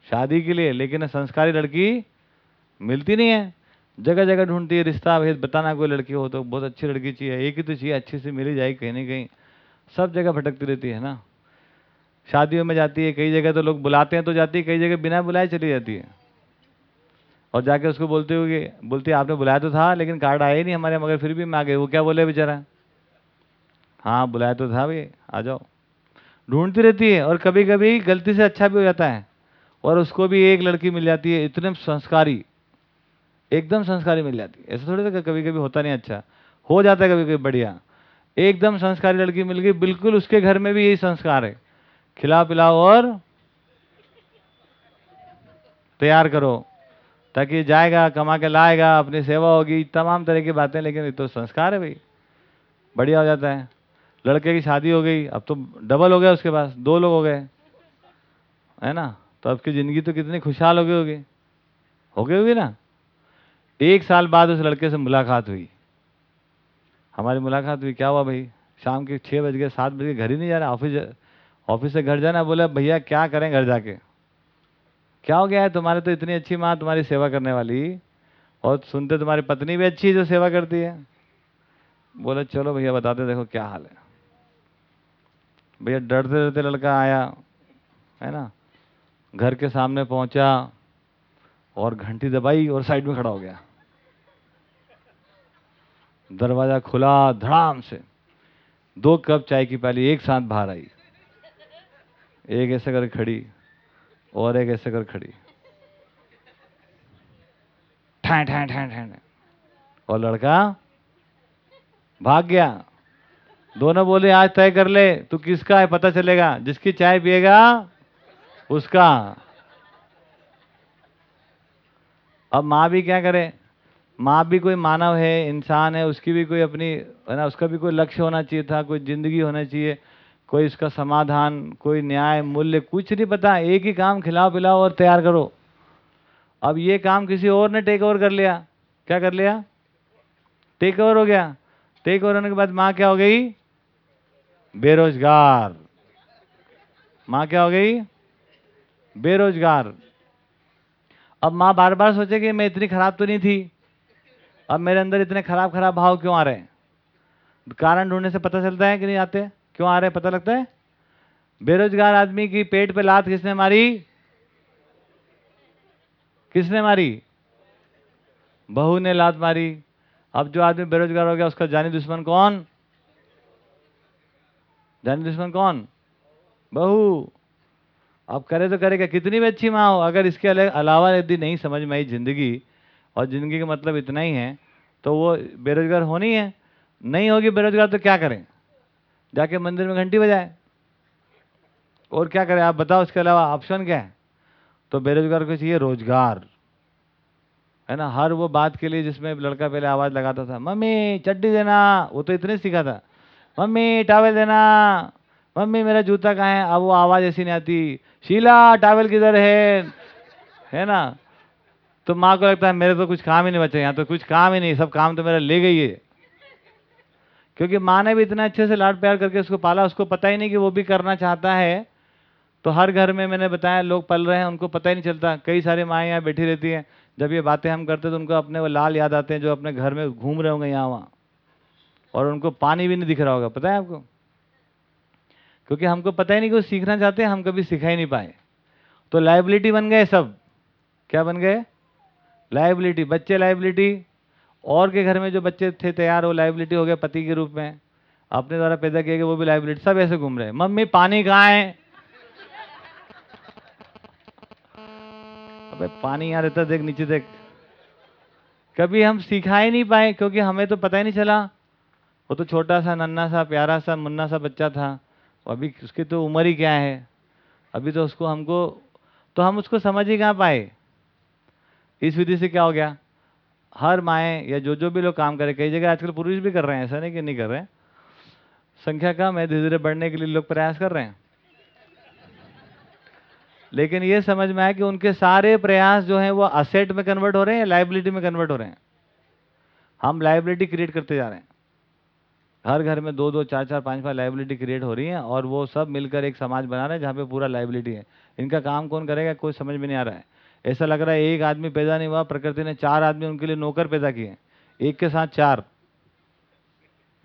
शादी के लिए, लेकिन संस्कारी लड़की मिलती नहीं है। जगह जगह ढूंढती है, रिश्ता भेद बताना कोई लड़की हो तो बहुत अच्छी लड़की चाहिए, एक ही तो चाहिए, अच्छी से मिली जाए कहीं ना कहीं। सब जगह भटकती रहती है ना। शादियों में जाती है, कई जगह तो लोग बुलाते हैं तो जाती है, कई जगह बिना बुलाए चली जाती है। और जाके उसको बोलते हो कि, बोलती, आपने बुलाया तो था, लेकिन कार्ड आया ही नहीं हमारे, मगर फिर भी मैं आ गई वो क्या बोले बेचारा? हाँ बुलाया तो था भाई, आ जाओ। ढूंढती रहती है और कभी कभी गलती से अच्छा भी हो जाता है और उसको भी एक लड़की मिल जाती है, इतने संस्कारी, एकदम संस्कारी मिल जाती है। ऐसा थोड़ी था कभी कभी होता नहीं अच्छा हो जाता है कभी कभी बढ़िया। एकदम संस्कारी लड़की मिल गई, बिल्कुल उसके घर में भी यही संस्कार है। खिलाओ पिलाओ और तैयार करो। ताकि जाएगा, कमा के लाएगा, अपनी सेवा होगी, तमाम तरह की बातें, लेकिन ये तो संस्कार है भाई। बढ़िया हो जाता है। लड़के की शादी हो गई, अब तो डबल हो गया उसके पास, दो लोग हो गए। है ना? तो अब की ज़िंदगी तो कितनी खुशहाल हो गई होगी। हो गई होगी ना? एक साल बाद उस लड़के से मुलाकात हुई। हमारी मुलाकात हुई, क्या हुआ भाई? शाम के छः बज गए, सात बज गए, घर ही नहीं जा रहा, ऑफ़िस ऑफ़िस से घर जाना बोला, भैया, क्या करें घर जाके? क्या हो गया है? तुम्हारे तो इतनी अच्छी माँ तुम्हारी सेवा करने वाली। और सुनते तुम्हारी पत्नी भी अच्छी है जो सेवा करती है। बोले, चलो भैया, बताते देखो क्या हाल है। भैया डरते डरते लड़का आया, है ना? घर के सामने पहुँचा और घंटी दबाई और साइड में खड़ा हो गया। दरवाज़ा खुला धड़ाम से। दो कप चाय की प्याली एक साथ बाहर आई। एक ऐसे कर खड़ी। और एक ऐसे कर खड़ी। ठैं ठैं ठैं ठैं ठैं। और लड़का भाग गया। दोनों बोले, आज तय कर ले, तू किसका है पता चलेगा? जिसकी चाय पिएगा, उसका। अब माँ भी क्या करे? माँ भी कोई मानव है, इंसान है, उसकी भी कोई अपनी, है ना, उसका भी कोई लक्ष्य होना चाहिए था, कोई ज़िंदगी होना चाहिए। कोई इसका समाधान, कोई न्याय, मूल्य कुछ नहीं पता। एक ही काम खिलाओ, पिलाओ और तैयार करो। अब ये काम किसी और ने टेक ओवर कर लिया। क्या कर लिया? टेक ओवर हो गया। टेक ओवर होने के बाद माँ क्या हो गई? बेरोजगार। माँ क्या हो गई? बेरोजगार। अब माँ बार बार सोचे कि मैं इतनी खराब तो नहीं थी। अब मेरे अंदर इतने खराब खराब भाव क्यों आ रहे हैं? कारण ढूँढने से पता चलता है कि नहीं आते? क्यों आ रहे पता लगता है? बेरोजगार आदमी की पेट पे लात किसने मारी? किसने मारी? बहू ने लात मारी। अब जो आदमी बेरोजगार हो गया, उसका जानी दुश्मन कौन? जानी दुश्मन कौन? बहू। अब करे तो करेगा, कितनी भी अच्छी माँ हो, अगर इसके अलावा यदि नहीं समझ में आई ज़िंदगी, और ज़िंदगी का मतलब इतना ही है तो वो बेरोजगार होनी है। नहीं होगी बेरोजगार तो क्या करें? जाके मंदिर में घंटी बजाए। और क्या करें? आप बताओ उसके अलावा ऑप्शन क्या है? तो बेरोजगार को चाहिए रोज़गार। है ना? हर वो बात के लिए जिसमें लड़का पहले आवाज़ लगाता था, मम्मी, चड्डी देना। वो तो इतने सीखा था, मम्मी टावल देना। मम्मी, मेरा जूता कहाँ है? अब वो आवाज़ ऐसी नहीं आती, शीला टावल किधर है? है ना? तो माँ को लगता है, मेरे तो कुछ काम ही नहीं बचा, यहाँ तो कुछ काम ही नहीं, सब काम तो मेरा ले गई है। क्योंकि माँ ने भी इतना अच्छे से लाड प्यार करके उसको पाला, उसको पता ही नहीं कि वो भी करना चाहता है। तो हर घर में मैंने बताया, लोग पल रहे हैं, उनको पता ही नहीं चलता। कई सारी माएँ यहाँ बैठी रहती हैं। जब ये बातें हम करते तो उनको अपने वो लाल याद आते हैं, जो अपने घर में घूम रहे होंगे यहाँ वहाँ। और उनको पानी भी नहीं दिख रहा होगा, पता है आपको? क्योंकि हमको पता ही नहीं कि वो सीखना चाहते हैं, हम कभी सिखा ही नहीं पाए। तो लाइबिलिटी बन गए सब। क्या बन गए? लाइबिलिटी बच्चे लाइबिलिटी और के घर में जो बच्चे थे तैयार, वो लाइबिलिटी हो गए पति के रूप में। अपने द्वारा पैदा किए गए वो भी लाइबिलिटी सब ऐसे घूम रहे हैं। मम्मी, पानी कहाँ है? अबे, पानी यहाँ रहता देख, नीचे देख। कभी हम सिखा ही नहीं पाए, क्योंकि हमें तो पता ही नहीं चला। वो तो छोटा सा, नन्ना सा, प्यारा सा, मुन्ना सा बच्चा था। अभी उसकी तो उम्र ही क्या है? अभी तो उसको हमको तो हम उसको समझ ही कहाँ पाए? इस विधि से क्या हो गया? हर माएँ या जो जो भी लोग काम करें कई जगह आजकल पुरुष भी कर रहे हैं, ऐसा नहीं कि नहीं कर रहे हैं। संख्या कम है धीरे धीरे बढ़ने के लिए लोग प्रयास कर रहे हैं। लेकिन ये समझ में आया कि उनके सारे प्रयास जो हैं, वो असेट में कन्वर्ट हो रहे हैं या लाइबिलिटी में कन्वर्ट हो रहे हैं। हम लाइबिलिटी क्रिएट करते जा रहे हैं। हर घर में दो दो, चार चार, पाँच पाँच लाइबिलिटी क्रिएट हो रही है और वो सब मिलकर एक समाज बना रहे हैं जहाँ पे पूरा लाइबिलिटी है। इनका काम कौन करेगा, कोई समझ में नहीं आ रहा है। ऐसा लग रहा है एक आदमी पैदा नहीं हुआ, प्रकृति ने चार आदमी उनके लिए नौकर पैदा किए एक के साथ चार।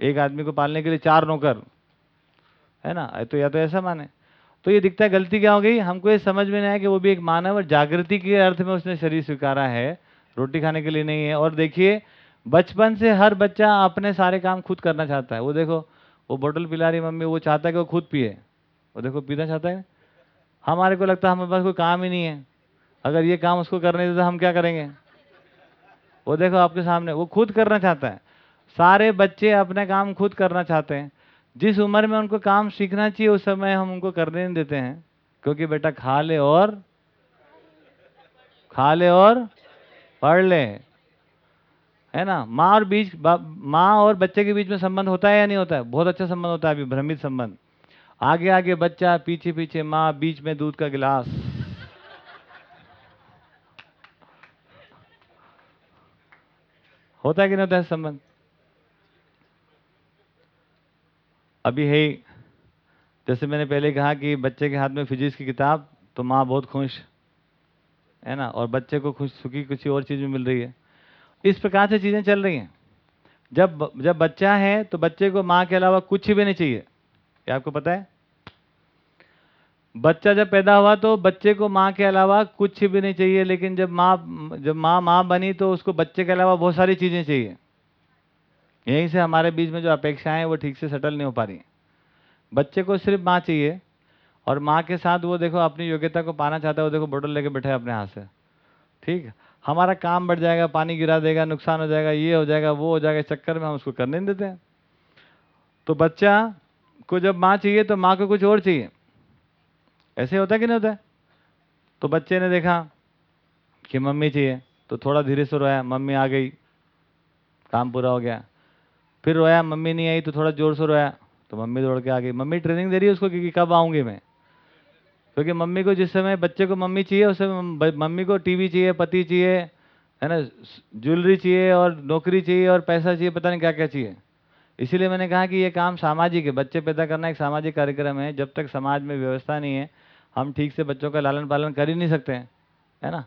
एक आदमी को पालने के लिए चार नौकर। है ना? तो या तो ऐसा माने। तो ये दिखता है गलती क्या हो गई? हमको ये समझ में नहीं आया कि वो भी एक मानव और जागृति के अर्थ में उसने शरीर स्वीकारा है। रोटी खाने के लिए नहीं है। और देखिए, बचपन से हर बच्चा अपने सारे काम खुद करना चाहता है। वो देखो, वो बोतल पिला रही मम्मी, वो चाहता है कि वो खुद पिए। वो देखो, पीना चाहता है? हमारे को लगता है हमारे पास कोई काम ही नहीं है। अगर ये काम उसको करने दे तो हम क्या करेंगे? वो देखो आपके सामने, वो खुद करना चाहता है। सारे बच्चे अपने काम खुद करना चाहते हैं। जिस उम्र में उनको काम सीखना चाहिए, उस समय हम उनको करने नहीं देते हैं। क्योंकि बेटा, खा ले और, खा ले और पढ़ ले। है ना? माँ और बीच माँ और बच्चे के बीच में संबंध होता है या नहीं होता है? बहुत अच्छा संबंध होता है, अभी भ्रमित संबंध। आगे आगे बच्चा, पीछे पीछे, माँ बीच में दूध का गिलास। होता है कि नहीं होता है संबंध? अभी है, जैसे मैंने पहले कहा कि बच्चे के हाथ में फिजिक्स की किताब तो माँ बहुत खुश, है ना? और बच्चे को खुश, सुखी किसी और चीज़ में मिल रही है। इस प्रकार से चीज़ें चल रही हैं। जब जब बच्चा है तो बच्चे को माँ के अलावा कुछ भी नहीं चाहिए। क्या आपको पता है? बच्चा जब पैदा हुआ तो बच्चे को माँ के अलावा कुछ भी नहीं चाहिए, लेकिन जब माँ जब माँ माँ बनी तो उसको बच्चे के अलावा बहुत सारी चीज़ें चाहिए। यहीं से हमारे बीच में जो अपेक्षाएँ हैं वो ठीक से सेटल नहीं हो पा रही बच्चे को सिर्फ़ माँ चाहिए और माँ के साथ वो देखो अपनी योग्यता को पाना चाहता है, वो देखो बोतल लेके बैठे अपने हाथ से। ठीक? हमारा काम बढ़ जाएगा, पानी गिरा देगा, नुकसान हो जाएगा, ये हो जाएगा, वो हो जाएगा चक्कर में हम उसको करने नहीं देते। हैं तो बच्चा को जब माँ चाहिए तो माँ को कुछ और चाहिए। ऐसे होता है कि नहीं होता है? तो बच्चे ने देखा कि मम्मी चाहिए तो थोड़ा धीरे से रोया, मम्मी आ गई, काम पूरा हो गया। फिर रोया, मम्मी नहीं आई तो थोड़ा ज़ोर से रोया तो मम्मी दौड़ के आ गई। मम्मी ट्रेनिंग दे रही है उसको कि कब आऊँगी मैं? क्योंकि मम्मी को जिस समय बच्चे को मम्मी चाहिए, उस समय मम्मी को टीवी चाहिए, पति चाहिए, है ना ज्वेलरी चाहिए और नौकरी चाहिए और पैसा चाहिए, पता नहीं क्या क्या चाहिए। इसीलिए मैंने कहा कि ये काम सामाजिक है। बच्चे पैदा करना एक सामाजिक कार्यक्रम है। जब तक समाज में व्यवस्था नहीं है हम ठीक से बच्चों का लालन पालन कर ही नहीं सकते हैं, है ना?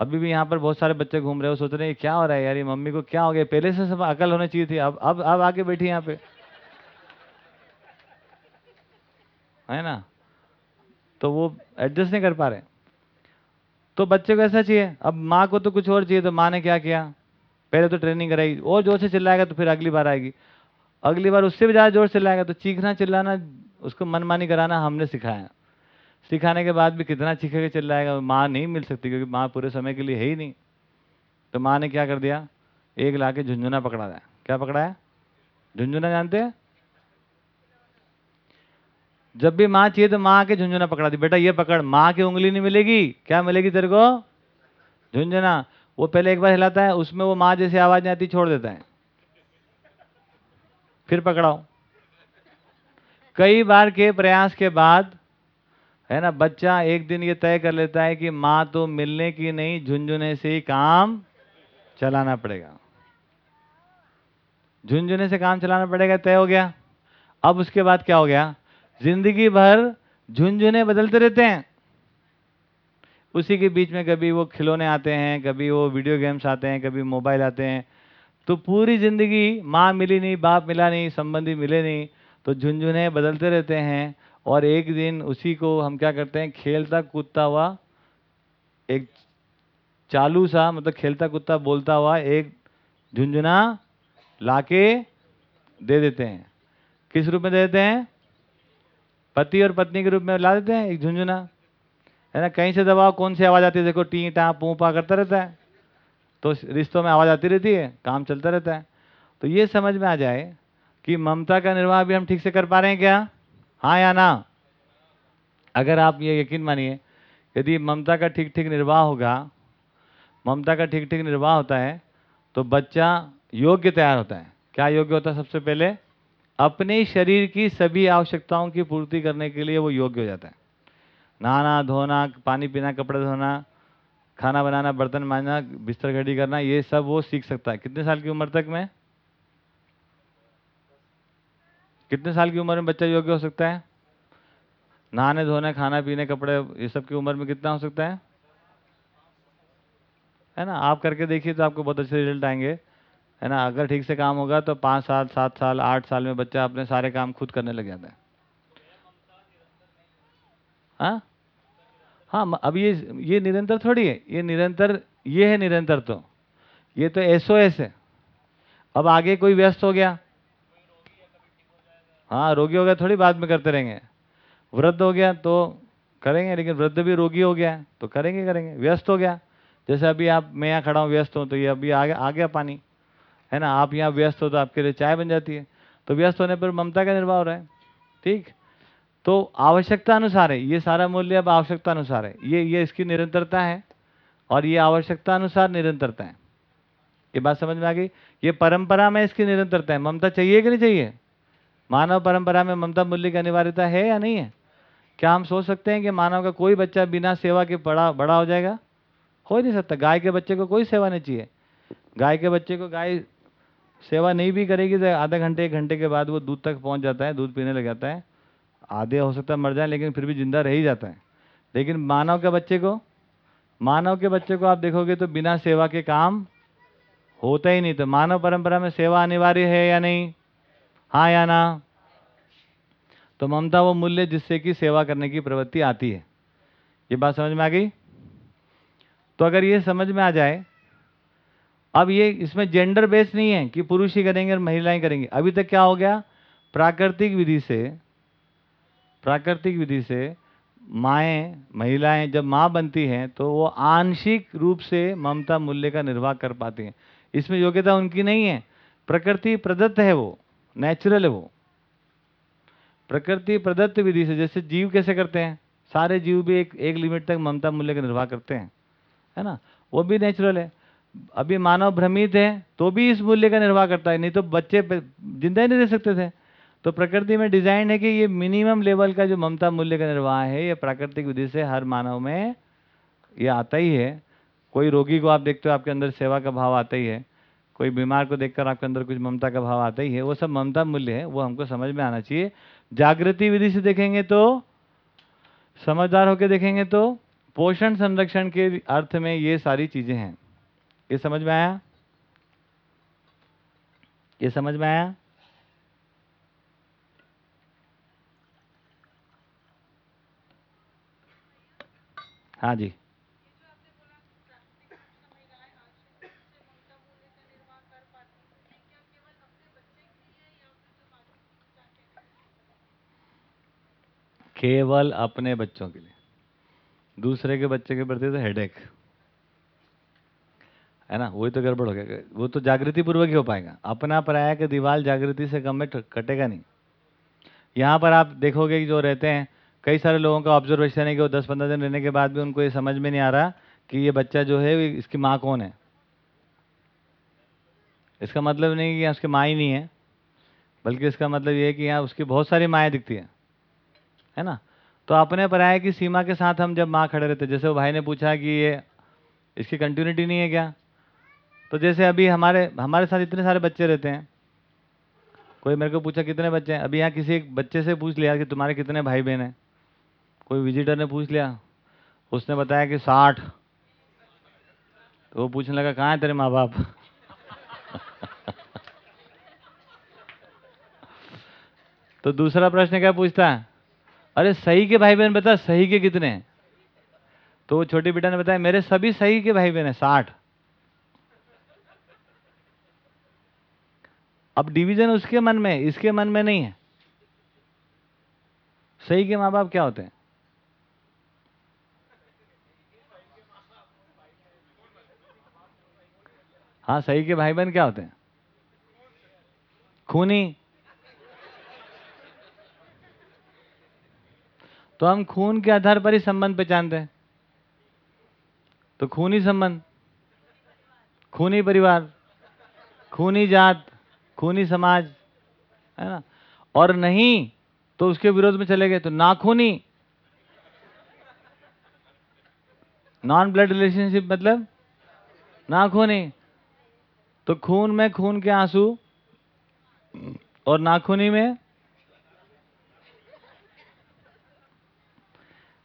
अभी भी यहाँ पर बहुत सारे बच्चे घूम रहे हो सोच रहे हैं क्या हो रहा है यार? ये मम्मी को क्या हो गया? पहले से सब अकल होनी चाहिए थी, अब अब अब आके बैठी यहाँ पे। है ना? तो वो एडजस्ट नहीं कर पा रहे। तो बच्चे को ऐसा चाहिए, अब माँ को तो कुछ और चाहिए तो माँ ने क्या किया? पहले तो ट्रेनिंग कराई, और ज़ोर से चिल्लाएगा तो फिर अगली बार आएगी। अगली बार उससे भी ज़्यादा ज़ोर से चिल्लाएगा तो चीखना चिल्लाना, उसको मनमानी कराना हमने सिखाया। सिखाने के बाद भी कितना चीखेगा चिल्लाएगा, माँ नहीं मिल सकती क्योंकि माँ पूरे समय के लिए है ही नहीं। तो माँ ने क्या कर दिया? एक ला के झुंझुना पकड़ा दिया क्या पकड़ाया? झुंझुना जानते हैं? जब भी माँ चाहिए तो माँ के झुंझुना पकड़ा दी। बेटा ये पकड़, माँ की उंगली नहीं मिलेगी। क्या मिलेगी तेरे को? झुंझुना। वो पहले एक बार हिलाता है, उसमें वो माँ जैसी आवाज़ नहीं आती, छोड़ देता है। फिर पकड़ाओ। कई बार के प्रयास के बाद है ना? बच्चा एक दिन ये तय कर लेता है कि माँ तो मिलने की नहीं, झुंझुने से ही काम चलाना पड़ेगा। झुंझुने से काम चलाना पड़ेगा, तय हो गया। अब उसके बाद क्या हो गया? ज़िंदगी भर झुंझुने बदलते रहते हैं। उसी के बीच में कभी वो खिलौने आते हैं, कभी वो वीडियो गेम्स आते हैं, कभी मोबाइल आते हैं। तो पूरी ज़िंदगी माँ मिली नहीं, बाप मिला नहीं, संबंधी मिले नहीं तो झुंझुने बदलते रहते हैं। और एक दिन उसी को हम क्या करते हैं, खेलता कूदता हुआ, एक चालू सा मतलब खेलता कूदता बोलता हुआ एक झुंझुना लाके दे देते हैं। किस रूप में दे देते हैं? पति और पत्नी के रूप में ला देते हैं, एक झुंझुना। है ना, कहीं से दबाव, कौन सी आवाज़ आती है? देखो, टी, टाँ, पू, पा करता रहता है। तो रिश्तों में आवाज़ आती रहती है, काम चलता रहता है। तो ये समझ में आ जाए कि ममता का निर्वाह भी हम ठीक से कर पा रहे हैं क्या? हाँ या ना? अगर आप ये यकीन मानिए, यदि ममता का ठीक ठीक निर्वाह होगा, ममता का ठीक ठीक निर्वाह होता है तो बच्चा योग्य तैयार होता है। क्या योग्य होता है सबसे पहले? अपने शरीर की सभी आवश्यकताओं की पूर्ति करने के लिए वो योग्य हो जाता है। नहाना, धोना, पानी पीना, कपड़े धोना, खाना बनाना, बर्तन मांजना, बिस्तर घड़ी करना, ये सब वो सीख सकता है। कितने साल की उम्र तक में? कितने साल की उम्र में बच्चा योग्य हो सकता है? नहाने, धोने, खाना, पीने, कपड़े, ये सब की उम्र में कितना हो सकता है? है ना? आप करके देखिए तो आपको बहुत अच्छे रिज़ल्ट आएँगे। है ना? अगर ठीक से काम होगा तो पाँच साल, सात साल, आठ साल में बच्चा अपने सारे काम खुद करने लग जाता है। हाँ? हाँ अब ये ये निरंतर थोड़ी है। ये निरंतर, ये है निरंतर तो ये तो एसओएस है। अब आगे कोई व्यस्त हो गया? हाँ रोगी हो गया, थोड़ी बाद में करते रहेंगे। वृद्ध हो गया तो करेंगे, लेकिन वृद्ध भी रोगी हो गया तो करेंगे करेंगे। व्यस्त हो गया। जैसे अभी आप, मैं यहाँ खड़ा हूँ, व्यस्त हूँ तो ये अभी आ गया आ गया पानी। है ना? आप यहाँ व्यस्त हो तो आपके लिए चाय बन जाती है। तो व्यस्त होने पर ममता का निर्वाह हो रहा है। ठीक? तो आवश्यकता अनुसार है, ये सारा मूल्य अब आवश्यकता अनुसार है। ये ये इसकी निरंतरता है और ये आवश्यकता अनुसार निरंतरता है। ये बात समझ में आ गई? ये परंपरा में इसकी निरंतरता है। ममता चाहिए कि नहीं चाहिए? मानव परंपरा में ममता मूल्य की अनिवार्यता है या नहीं है? क्या हम सोच सकते हैं कि मानव का कोई बच्चा बिना सेवा के बड़ा बड़ा हो जाएगा? हो ही नहीं सकता। गाय के बच्चे को कोई सेवा नहीं चाहिए। गाय के बच्चे को गाय सेवा नहीं भी करेगी तो आधा घंटे, एक घंटे के बाद वो दूध तक पहुँच जाता है, दूध पीने लग जाता है। आधे हो सकता है मर जाए, लेकिन फिर भी ज़िंदा रह ही जाता है। लेकिन मानव के बच्चे को, मानव के बच्चे को आप देखोगे तो बिना सेवा के काम होता ही नहीं। तो मानव परंपरा में सेवा अनिवार्य है या नहीं? हाँ या ना? तो ममता, वो मूल्य जिससे कि सेवा करने की प्रवृत्ति आती है। ये बात समझ में आ गई? तो अगर ये समझ में आ जाए, अब ये इसमें जेंडर बेस नहीं है कि पुरुष ही करेंगे और महिलाएँ करेंगे। अभी तक क्या हो गया? प्राकृतिक विधि से, प्राकृतिक विधि से माएँ, महिलाएँ जब माँ बनती हैं तो वो आंशिक रूप से ममता मूल्य का निर्वाह कर पाती हैं। इसमें योग्यता उनकी नहीं है। प्रकृति प्रदत्त है वो। नेचुरल है वो। प्रकृति प्रदत्त विधि से, जैसे जीव कैसे करते हैं? सारे जीव भी एक एक लिमिट तक ममता मूल्य का निर्वाह करते हैं। है ना? वो भी नेचुरल है। अभी मानव भ्रमित है तो भी इस मूल्य का निर्वाह करता है, नहीं तो बच्चे ज़िंदा ही नहीं रह सकते थे। तो प्रकृति में डिज़ाइन है कि ये मिनिमम लेवल का जो ममता मूल्य का निर्वाह है, ये प्राकृतिक विधि से हर मानव में ये आता ही है। कोई रोगी को आप देखते हो, आपके अंदर सेवा का भाव आता ही है। कोई बीमार को देखकर आपके अंदर कुछ ममता का भाव आता ही है, वो सब ममता मूल्य है, वो हमको समझ में आना चाहिए। जागृति विधि से देखेंगे तो समझदार होकर देखेंगे तो पोषण संरक्षण के अर्थ में ये सारी चीज़ें हैं। ये समझ में आया? ये समझ में आया? हाँ जी। केवल अपने बच्चों के लिए। दूसरे के बच्चे के प्रति तो हेडेक है ना? वही तो गड़बड़ हो गया। वो तो जागृति पूर्वक ही हो पाएगा। अपना पराया के दीवार जागृति से कम में कटेगा नहीं। यहाँ पर आप देखोगे कि जो रहते हैं, कई सारे लोगों का ऑब्जर्वेशन है कि वो दस पंद्रह दिन रहने के बाद भी उनको ये समझ में नहीं आ रहा कि ये बच्चा जो है, इसकी माँ कौन है। इसका मतलब नहीं कि यहाँ उसकी माँ ही नहीं है, बल्कि इसका मतलब ये है कि यहाँ उसकी बहुत सारी माएँ दिखती हैं। है ना? तो आपने पराये कि सीमा के साथ हम जब माँ खड़े रहते, जैसे वो भाई ने पूछा कि ये, इसकी कंटिन्यूटी नहीं है क्या? तो जैसे अभी हमारे हमारे साथ इतने सारे बच्चे रहते हैं। कोई मेरे को पूछा, कितने बच्चे हैं? अभी यहाँ किसी एक बच्चे से पूछ लिया कि तुम्हारे कितने भाई बहन हैं? कोई विजिटर ने पूछ लिया। उसने बताया कि साठ। तो वो पूछने लगा, कहाँ है तेरे माँ बाप तो दूसरा प्रश्न क्या पूछता है? अरे सही के भाई बहन बता, सही के कितने हैं? तो छोटी बेटा ने बताया, मेरे सभी सही के भाई बहन हैं, साठ। अब डिवीज़न उसके मन में इसके मन में नहीं है। सही के माँ बाप क्या होते हैं? हाँ सही के भाई बहन क्या होते हैं? खूनी। तो हम खून के आधार पर ही संबंध पहचानते हैं। तो खूनी संबंध, खूनी परिवार, खूनी जात, खूनी समाज, है ना? और नहीं तो उसके विरोध में चले गए तो नाखूनी नॉन ब्लड रिलेशनशिप मतलब नाखूनी तो खून में खून के आँसू और नाखूनी में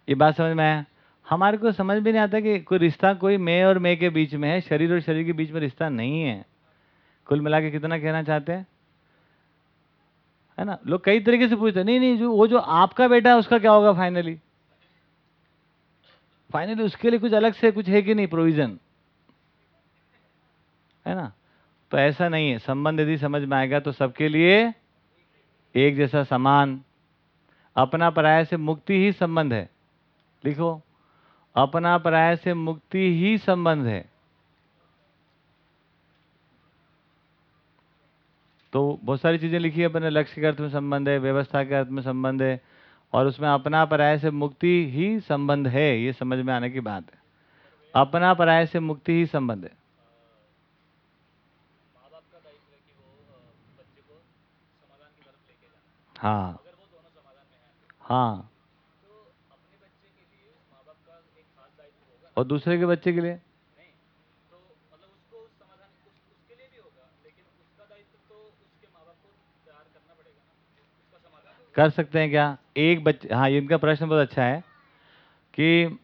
ये बात समझ में आया? हमारे को समझ भी नहीं आता कि कोई रिश्ता कोई मैं और मैं के बीच में है, शरीर और शरीर के बीच में रिश्ता नहीं है। कुल मिला के कितना कहना चाहते हैं? है ना? लोग कई तरीके से पूछते हैं, नहीं नहीं, जो, वो जो आपका बेटा है, उसका क्या होगा फाइनली फाइनली उसके लिए कुछ अलग से कुछ है कि नहीं? प्रोविज़न है ना? तो ऐसा नहीं है। संबंध यदि समझ में आएगा तो सबके लिए एक जैसा समान। अपना पराय से मुक्ति ही संबंध है। लिखो, अपना पराय से मुक्ति ही संबंध है। तो बहुत सारी चीज़ें लिखी है, अपने लक्ष्य के अर्थ में संबंध है, व्यवस्था के अर्थ में संबंध है, और उसमें अपना पराय से मुक्ति ही संबंध है, ये समझ में आने की बात है। अपना पराय से मुक्ति ही संबंध है। हाँ। हाँ। और दूसरे के बच्चे के लिए? कर सकते हैं क्या? एक बच्चे हाँ इनका प्रश्न बहुत अच्छा है कि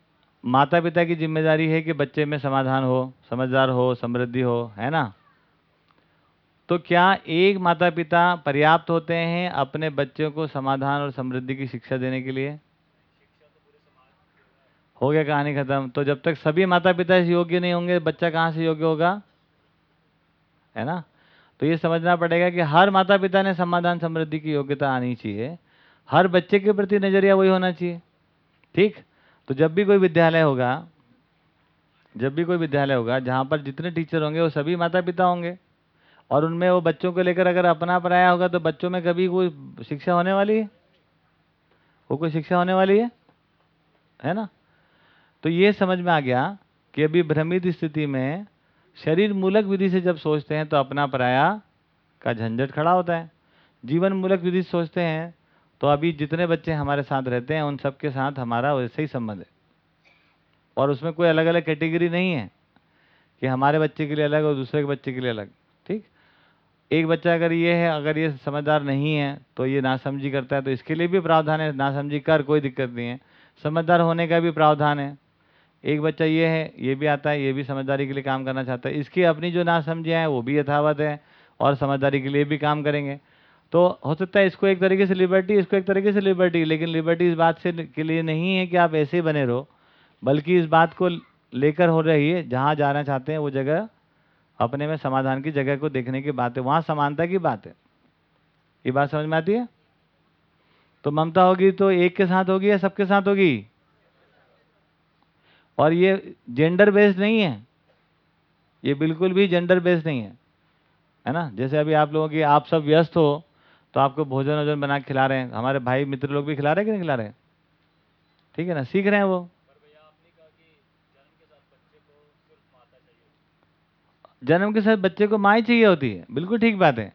माता पिता की ज़िम्मेदारी है कि बच्चे में समाधान हो समझदार हो समृद्धि हो है ना? तो क्या एक माता पिता पर्याप्त होते हैं अपने बच्चों को समाधान और समृद्धि की शिक्षा देने के लिए? हो गया कहानी खत्म। तो जब तक सभी माता पिता योग्य नहीं होंगे, बच्चा कहाँ से योग्य होगा? है ना? तो ये समझना पड़ेगा कि हर माता पिता ने समाधान समृद्धि की योग्यता आनी चाहिए। हर बच्चे के प्रति नज़रिया वही होना चाहिए। ठीक? तो जब भी कोई विद्यालय होगा, जब भी कोई विद्यालय होगा, जहाँ पर जितने टीचर होंगे, वो सभी माता पिता होंगे। और उनमें वो बच्चों को लेकर अगर अपना पराया होगा तो बच्चों में कभी कोई शिक्षा होने वाली है? वो कोई शिक्षा होने वाली है? है ना? तो ये समझ में आ गया कि अभी भ्रमित स्थिति में शरीर मूलक विधि से जब सोचते हैं तो अपना पराया का झंझट खड़ा होता है। जीवन मूलक विधि से सोचते हैं तो अभी जितने बच्चे हमारे साथ रहते हैं, उन सब के साथ हमारा वैसे ही संबंध है। और उसमें कोई अलग अलग कैटेगरी नहीं है कि हमारे बच्चे के लिए अलग और दूसरे के बच्चे के लिए अलग, ठीक? एक बच्चा अगर ये है, अगर ये समझदार नहीं है तो ये नासमझी करता है तो इसके लिए भी प्रावधान है। नासमझी कर, कोई दिक्कत नहीं है। समझदार होने का भी प्रावधान है। एक बच्चा ये है, ये भी आता है, ये भी समझदारी के लिए काम करना चाहता है। इसकी अपनी जो ना समझे हैं, वो भी यथावत है और समझदारी के लिए भी काम करेंगे। तो हो सकता है इसको एक तरीके से लिबर्टी इसको एक तरीके से लिबर्टी लेकिन लिबर्टी इस बात से के लिए नहीं है कि आप ऐसे ही बने रहो, बल्कि इस बात को लेकर हो रही है, जहाँ जाना चाहते हैं, वो जगह अपने में समाधान की जगह को देखने की बात है। वहाँ समानता की बात है। ये बात समझ में आती है? तो ममता होगी तो एक के साथ होगी या सबके साथ होगी? और ये जेंडर बेस्ड नहीं है। ये बिल्कुल भी जेंडर बेस्ड नहीं है। है ना? जैसे अभी आप लोगों की आप सब व्यस्त हो तो आपको भोजन वोजन बना के खिला रहे हैं। हमारे भाई मित्र लोग भी खिला रहे हैं कि नहीं खिला रहे हैं? ठीक है ना? सीख रहे हैं वो। जन्म के साथ बच्चे को माँ ही चाहिए होती है। बिल्कुल ठीक बात है।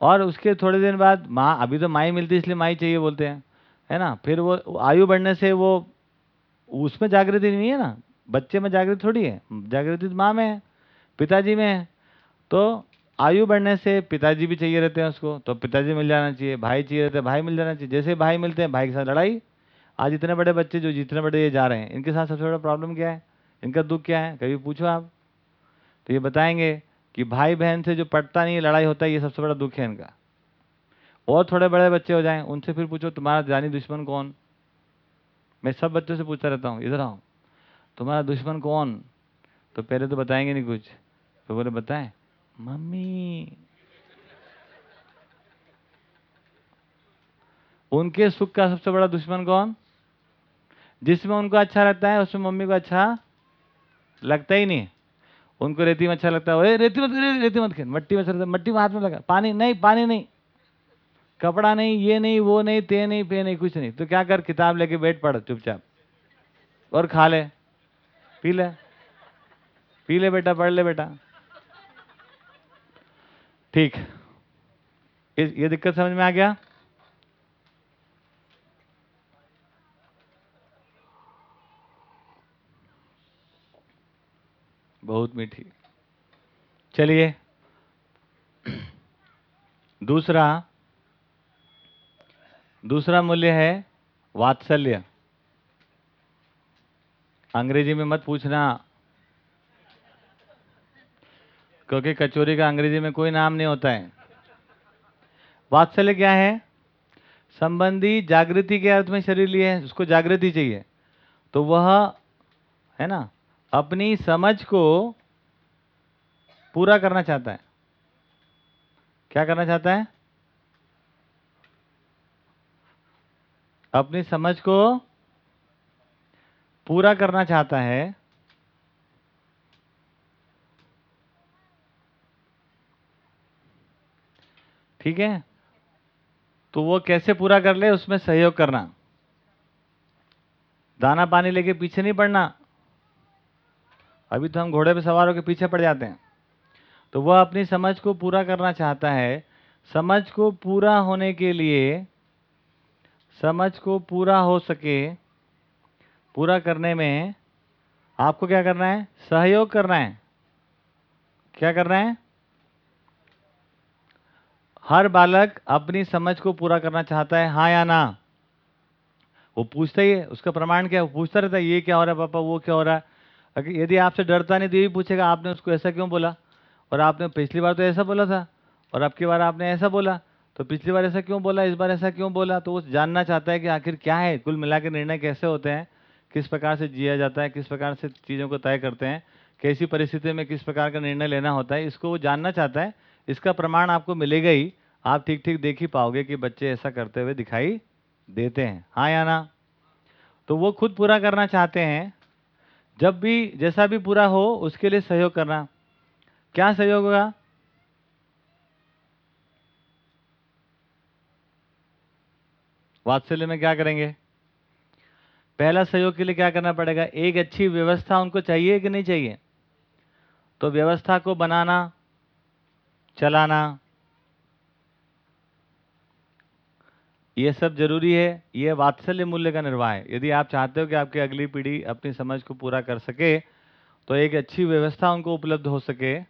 और उसके थोड़े दिन बाद माँ, अभी तो माँ मिलती है, इसलिए माँ चाहिए बोलते हैं। है ना? फिर वो आयु बढ़ने से वो, उसमें जागृति नहीं है ना? बच्चे में जागृति थोड़ी है, जागृति तो माँ में है, पिताजी में है। तो आयु बढ़ने से पिताजी भी चाहिए रहते हैं उसको तो पिताजी मिल जाना चाहिए, भाई चाहिए रहते हैं, भाई मिल जाना चाहिए। जैसे भाई मिलते हैं, भाई के साथ लड़ाई। आज इतने बड़े बच्चे जो जितने बड़े ये जा रहे हैं, इनके साथ सबसे बड़ा प्रॉब्लम क्या है? इनका दुख क्या है? कभी पूछो आप। तो ये बताएँगे कि भाई बहन से जो पटता नहीं है, लड़ाई होता है, ये सबसे बड़ा दुख है इनका। और थोड़े बड़े बच्चे हो जाएँ, उनसे फिर पूछो, तुम्हारा जानी दुश्मन कौन? मैं सब बच्चों से पूछता रहता हूँ, इधर आओ। तुम्हारा दुश्मन कौन? तो पहले तो बताएँगे नहीं कुछ। तो बोले बताएँ। मम्मी। उनके सुख का सबसे बड़ा दुश्मन कौन? जिसमें उनको अच्छा लगता है उसमें मम्मी को अच्छा लगता ही नहीं। उनको रेती में अच्छा लगता है। रेती मत रे, रेती मत खेल। मट्टी में अच्छा लगता मट्टी में हाथ में लगा। पानी नहीं पानी नहीं। कपड़ा नहीं ये नहीं वो नहीं ते नहीं पे नहीं कुछ नहीं। तो क्या कर? किताब लेके बैठ पड़ चुपचाप। और खा ले। पी ले। पी ले बेटा, पढ़ ले बेटा। ठीक। ये दिक्कत समझ में आ गया? बहुत मीठी। चलिए। दूसरा दूसरा मूल्य है वात्सल्य। अंग्रेज़ी में मत पूछना। क्योंकि कचोरी का अंग्रेज़ी में कोई नाम नहीं होता है। वात्सल्य क्या है? संबंधी जागृति के अर्थ में शरीर लिए है, उसको जागृति चाहिए। तो वह, है ना, अपनी समझ को पूरा करना चाहता है। क्या करना चाहता है? अपनी समझ को पूरा करना चाहता है, ठीक है? तो वो कैसे पूरा कर ले, उसमें सहयोग करना। दाना पानी लेके पीछे नहीं पड़ना। अभी तो हम घोड़े पे सवार होकर पीछे पड़ जाते हैं। तो वह अपनी समझ को पूरा करना चाहता है। समझ को पूरा होने के लिए, समझ को पूरा हो सके पूरा करने में आपको क्या करना है? सहयोग करना है। क्या करना है? हर बालक अपनी समझ को पूरा करना चाहता है हाँ या ना? वो पूछता ही है, उसका प्रमाण क्या है? वो पूछता रहता है, ये क्या हो रहा है पापा, वो क्या हो रहा है? अगर यदि आपसे डरता नहीं तो ये भी पूछेगा, आपने उसको ऐसा क्यों बोला? और आपने पिछली बार तो ऐसा बोला था, और अब की बार आपने ऐसा बोला तो पिछली बार ऐसा क्यों बोला, इस बार ऐसा क्यों बोला? तो वो जानना चाहता है कि आखिर क्या है, कुल मिला निर्णय कैसे होते हैं। किस प्रकार से जिया जाता है, किस प्रकार से चीज़ों को तय करते हैं, कैसी परिस्थिति में किस प्रकार का निर्णय लेना होता है, इसको वो जानना चाहता है, इसका प्रमाण आपको मिलेगा ही। आप ठीक ठीक देख ही पाओगे कि बच्चे ऐसा करते हुए दिखाई देते हैं। हाँ या ना? तो वो खुद पूरा करना चाहते हैं। जब भी, जैसा भी पूरा हो, उसके लिए सहयोग करना। क्या सहयोग होगा? वात्सल्य में क्या करेंगे? पहला सहयोग के लिए क्या करना पड़ेगा? एक अच्छी व्यवस्था उनको चाहिए कि नहीं चाहिए? तो व्यवस्था को बनाना, चलाना, ये सब ज़रूरी है। ये वात्सल्य मूल्य का निर्वाह है। यदि आप चाहते हो कि आपकी अगली पीढ़ी अपनी समझ को पूरा कर सके तो एक अच्छी व्यवस्था उनको उपलब्ध हो सके।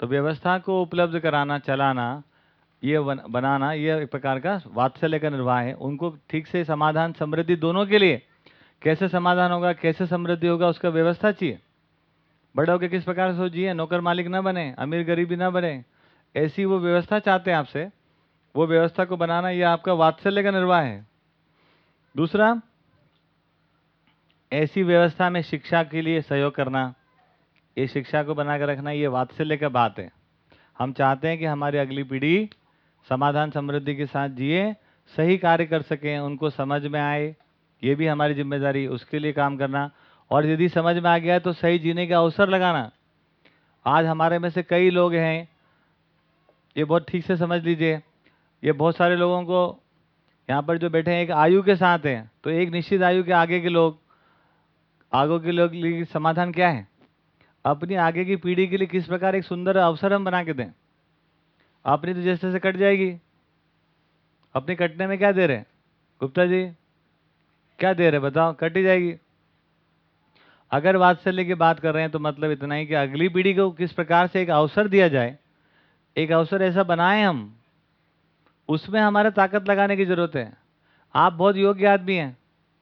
तो व्यवस्था को उपलब्ध कराना, चलाना ये बन, बनाना ये एक प्रकार का वात्सल्य का निर्वाह है। उनको ठीक से समाधान समृद्धि दोनों के लिए। कैसे समाधान होगा कैसे समृद्धि होगा उसका व्यवस्था चाहिए। बड़े होकर किस प्रकार से सोचिए? नौकर मालिक ना बने अमीर गरीबी ना बने। ऐसी वो व्यवस्था चाहते हैं आपसे। वो व्यवस्था को बनाना ये आपका वात्सल्य का निर्वाह है। दूसरा ऐसी व्यवस्था में शिक्षा के लिए सहयोग करना। ये शिक्षा को बनाकर रखना ये वात्सल्य का बात है। हम चाहते हैं कि हमारी अगली पीढ़ी समाधान समृद्धि के साथ जिए, सही कार्य कर सकें, उनको समझ में आए, ये भी हमारी ज़िम्मेदारी उसके लिए काम करना। और यदि समझ में आ गया तो सही जीने का अवसर लगाना। आज हमारे में से कई लोग हैं, ये बहुत ठीक से समझ लीजिए, ये बहुत सारे लोगों को यहाँ पर जो बैठे हैं, एक आयु के साथ हैं तो एक निश्चित आयु के आगे के लोग, आगे के लोग समाधान क्या है? अपनी आगे की पीढ़ी के लिए किस प्रकार एक सुंदर अवसर हम बना के दें? अपनी तो जैसे जैसे कट जाएगी। अपने कटने में क्या दे रहे हैं? गुप्ता जी, क्या दे रहे बताओ, कट ही जाएगी। अगर वात्सल्य की बात कर रहे हैं तो मतलब इतना ही कि अगली पीढ़ी को किस प्रकार से एक अवसर दिया जाए? एक अवसर ऐसा बनाए हम। उसमें हमारे ताकत लगाने की ज़रूरत है। आप बहुत योग्य आदमी हैं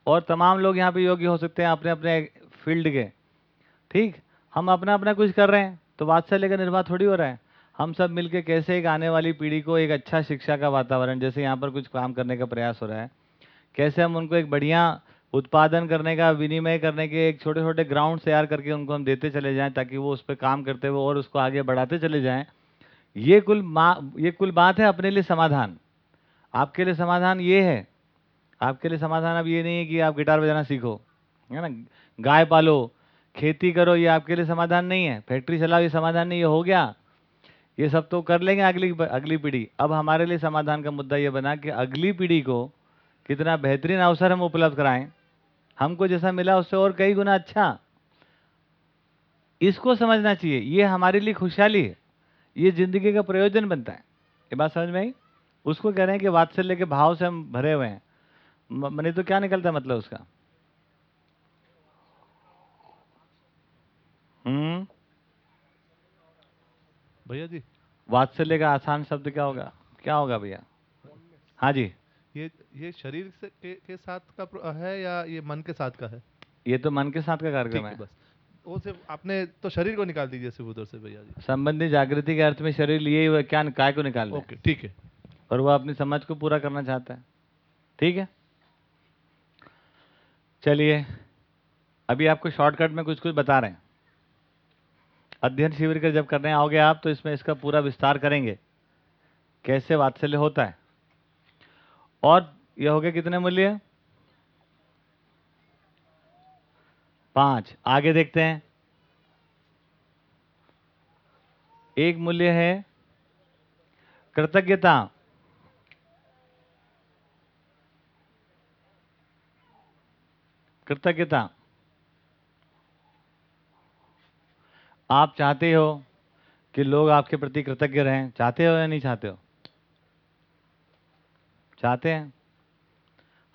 और तमाम लोग यहाँ पे योग्य हो सकते हैं अपने अपने फ़ील्ड के। ठीक? हम अपना अपना कुछ कर रहे हैं तो वात्सल्य का निर्वाह थोड़ी हो रहा है। हम सब मिलके कैसे एक आने वाली पीढ़ी को एक अच्छा शिक्षा का वातावरण, जैसे यहाँ पर कुछ काम करने का प्रयास हो रहा है, कैसे हम उनको एक बढ़िया उत्पादन करने का, विनिमय करने के एक छोटे छोटे ग्राउंड तैयार करके उनको हम देते चले जाएँ, ताकि वो उस पर काम करते हुए और उसको आगे बढ़ाते चले जाएँ। ये कुल मा, ये कुल बात है अपने लिए समाधान। आपके लिए समाधान ये है। आपके लिए समाधान अब ये नहीं है कि आप गिटार बजाना सीखो, है ना? गाय पालो, खेती करो, ये आपके लिए समाधान नहीं है। फैक्ट्री चलाओ, ये समाधान नहीं ये हो गया। ये सब तो कर लेंगे अगली अगली पीढ़ी। अब हमारे लिए समाधान का मुद्दा ये बना कि अगली पीढ़ी को कितना बेहतरीन अवसर हम उपलब्ध कराएँ। हमको जैसा मिला उससे और कई गुना अच्छा। इसको समझना चाहिए, ये हमारे लिए खुशहाली है। ये ज़िंदगी का प्रयोजन बनता है। ये बात समझ में आई? उसको कह रहे हैं कि वात्सल्य के भाव से हम भरे हुए हैं। मनी तो क्या निकलता है मतलब उसका? हम्म? भैया जी। वात्सल्य का आसान शब्द क्या होगा? क्या होगा भैया? हाँ जी। ये ये शरीर से के, के साथ का है या ये मन के साथ का है? ये तो मन के साथ का कार्यक्रम है है। बस। वो सिर्फ़ आपने तो शरीर को निकाल दीजिए सिर्फ़ उधर से भैया जी। संबंधी जागृति के अर्थ में शरीर लिए हुए क्या काय को निकाल ओके ठीक है। और वो अपनी समझ को पूरा करना चाहता है। ठीक है? चलिए अभी आपको शॉर्टकट में कुछ कुछ बता रहे हैं। अध्ययन शिविर का जब करने आओगे आप तो इसमें इसका पूरा विस्तार करेंगे। कैसे वात्सल्य होता है? और यह हो गया कितने मूल्य? पाँच। आगे देखते हैं। एक मूल्य है कृतज्ञता। कृतज्ञता। आप चाहते हो कि लोग आपके प्रति कृतज्ञ रहें? चाहते हो या नहीं चाहते हो? चाहते हैं।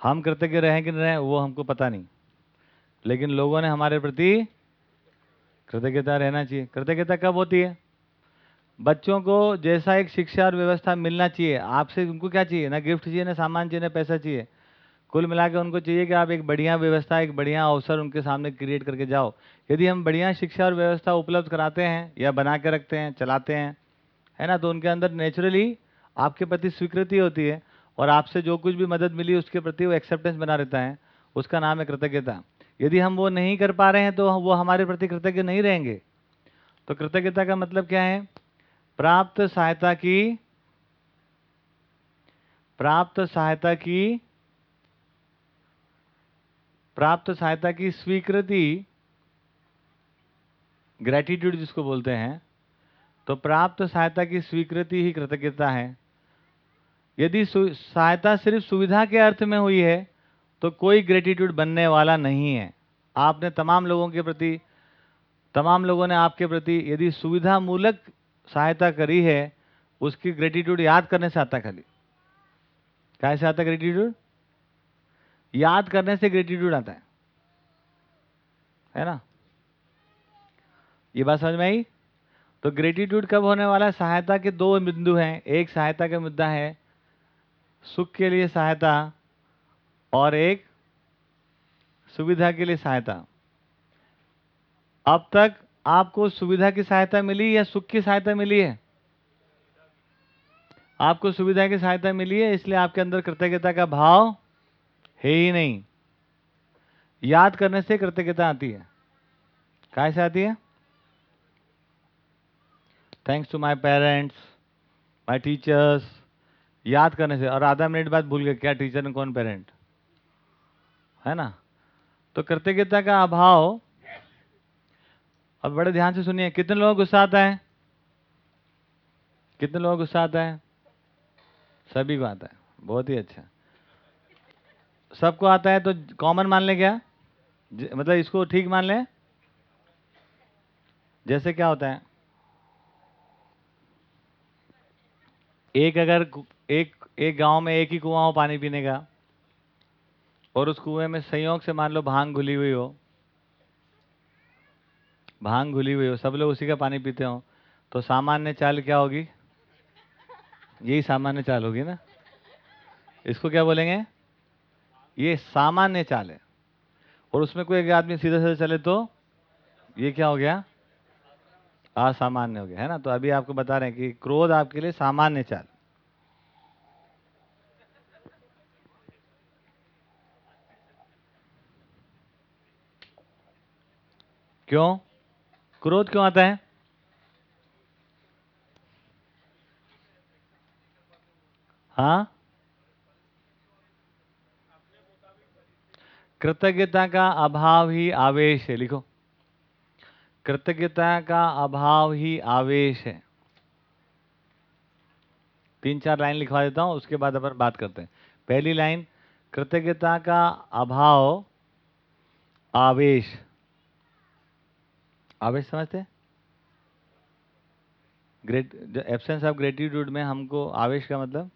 हम कृतज्ञ रहें कि नहीं रहें, वो हमको पता नहीं। लेकिन लोगों ने हमारे प्रति कृतज्ञता रहना चाहिए। कृतज्ञता कब होती है? बच्चों को जैसा एक शिक्षा और व्यवस्था मिलना चाहिए। आपसे उनको क्या चाहिए? ना गिफ्ट चाहिए, ना सामान चाहिए, ना पैसा चाहिए। कुल मिला के उनको चाहिए कि आप एक बढ़िया व्यवस्था, एक बढ़िया अवसर उनके सामने क्रिएट करके जाओ। यदि हम बढ़िया शिक्षा और व्यवस्था उपलब्ध कराते हैं या बना के रखते हैं, चलाते हैं, है ना तो उनके अंदर नेचुरली आपके प्रति स्वीकृति होती है और आपसे जो कुछ भी मदद मिली उसके प्रति वो एक्सेप्टेंस बना रहता है। उसका नाम है कृतज्ञता। यदि हम वो नहीं कर पा रहे हैं तो वो हमारे प्रति कृतज्ञ नहीं रहेंगे। तो कृतज्ञता का मतलब क्या है? प्राप्त सहायता की, प्राप्त सहायता की प्राप्त सहायता की स्वीकृति ग्रेटिट्यूड जिसको बोलते हैं तो प्राप्त सहायता की स्वीकृति ही कृतज्ञता है। यदि सहायता सिर्फ़ सुविधा के अर्थ में हुई है तो कोई ग्रेटिट्यूड बनने वाला नहीं है। आपने तमाम लोगों के प्रति, तमाम लोगों ने आपके प्रति यदि सुविधा मूलक सहायता करी है, उसकी ग्रेटिट्यूड याद करने से आता खाली। कैसे आता ग्रेटिट्यूड याद करने से ग्रेटिट्यूड आता है। है ना? ये बात समझ में आई? तो ग्रेटिट्यूड कब होने वाला है? सहायता के दो बिंदु हैं। एक सहायता का मुद्दा है, सुख के लिए सहायता, और एक सुविधा के लिए सहायता। अब तक आपको सुविधा की सहायता मिली या सुख की सहायता मिली है? आपको सुविधा की सहायता मिली है, इसलिए आपके अंदर कृतज्ञता का भाव है ही नहीं। याद करने से कृतज्ञता आती है। काय से आती है? Thanks to my parents my teachers याद करने से। और आधा मिनट बाद भूल गए, क्या टीचर ने कौन पेरेंट है ना? तो कृतज्ञता का अभाव, अब बड़े ध्यान से सुनिए, कितने लोगों गुस्सा आता है? कितने लोगों गुस्सा आता है? सभी को आता है। बहुत ही अच्छा। सबको आता है तो कॉमन मान ले क्या? मतलब इसको ठीक मान ले? जैसे क्या होता है? एक अगर एक एक गाँव में एक ही कुआँ हो पानी पीने का, और उस कुएँ में संयोग से मान लो भाँग घुली हुई हो, भाँग घुली हुई हो, सब लोग उसी का पानी पीते हो तो सामान्य चाल क्या होगी? यही सामान्य चाल होगी ना? इसको क्या बोलेंगे? ये सामान्य चाल है। और उसमें कोई एक आदमी सीधे सीधे चले तो? ये क्या हो गया? असामान्य हो गया, है ना? तो अभी आपको बता रहे हैं कि क्रोध आपके लिए सामान्य चाल। क्यों? क्रोध क्यों आता है? हाँ? कृतज्ञता का अभाव ही आवेश है। लिखो। कृतज्ञता का अभाव ही आवेश है। तीन चार लाइन लिखवा देता हूँ, उसके बाद अपन बात करते हैं। पहली लाइन, कृतज्ञता का अभाव आवेश। आवेश समझते ग्रेट एब्सेंस ऑफ़ ग्रेटिट्यूड में हमको आवेश का मतलब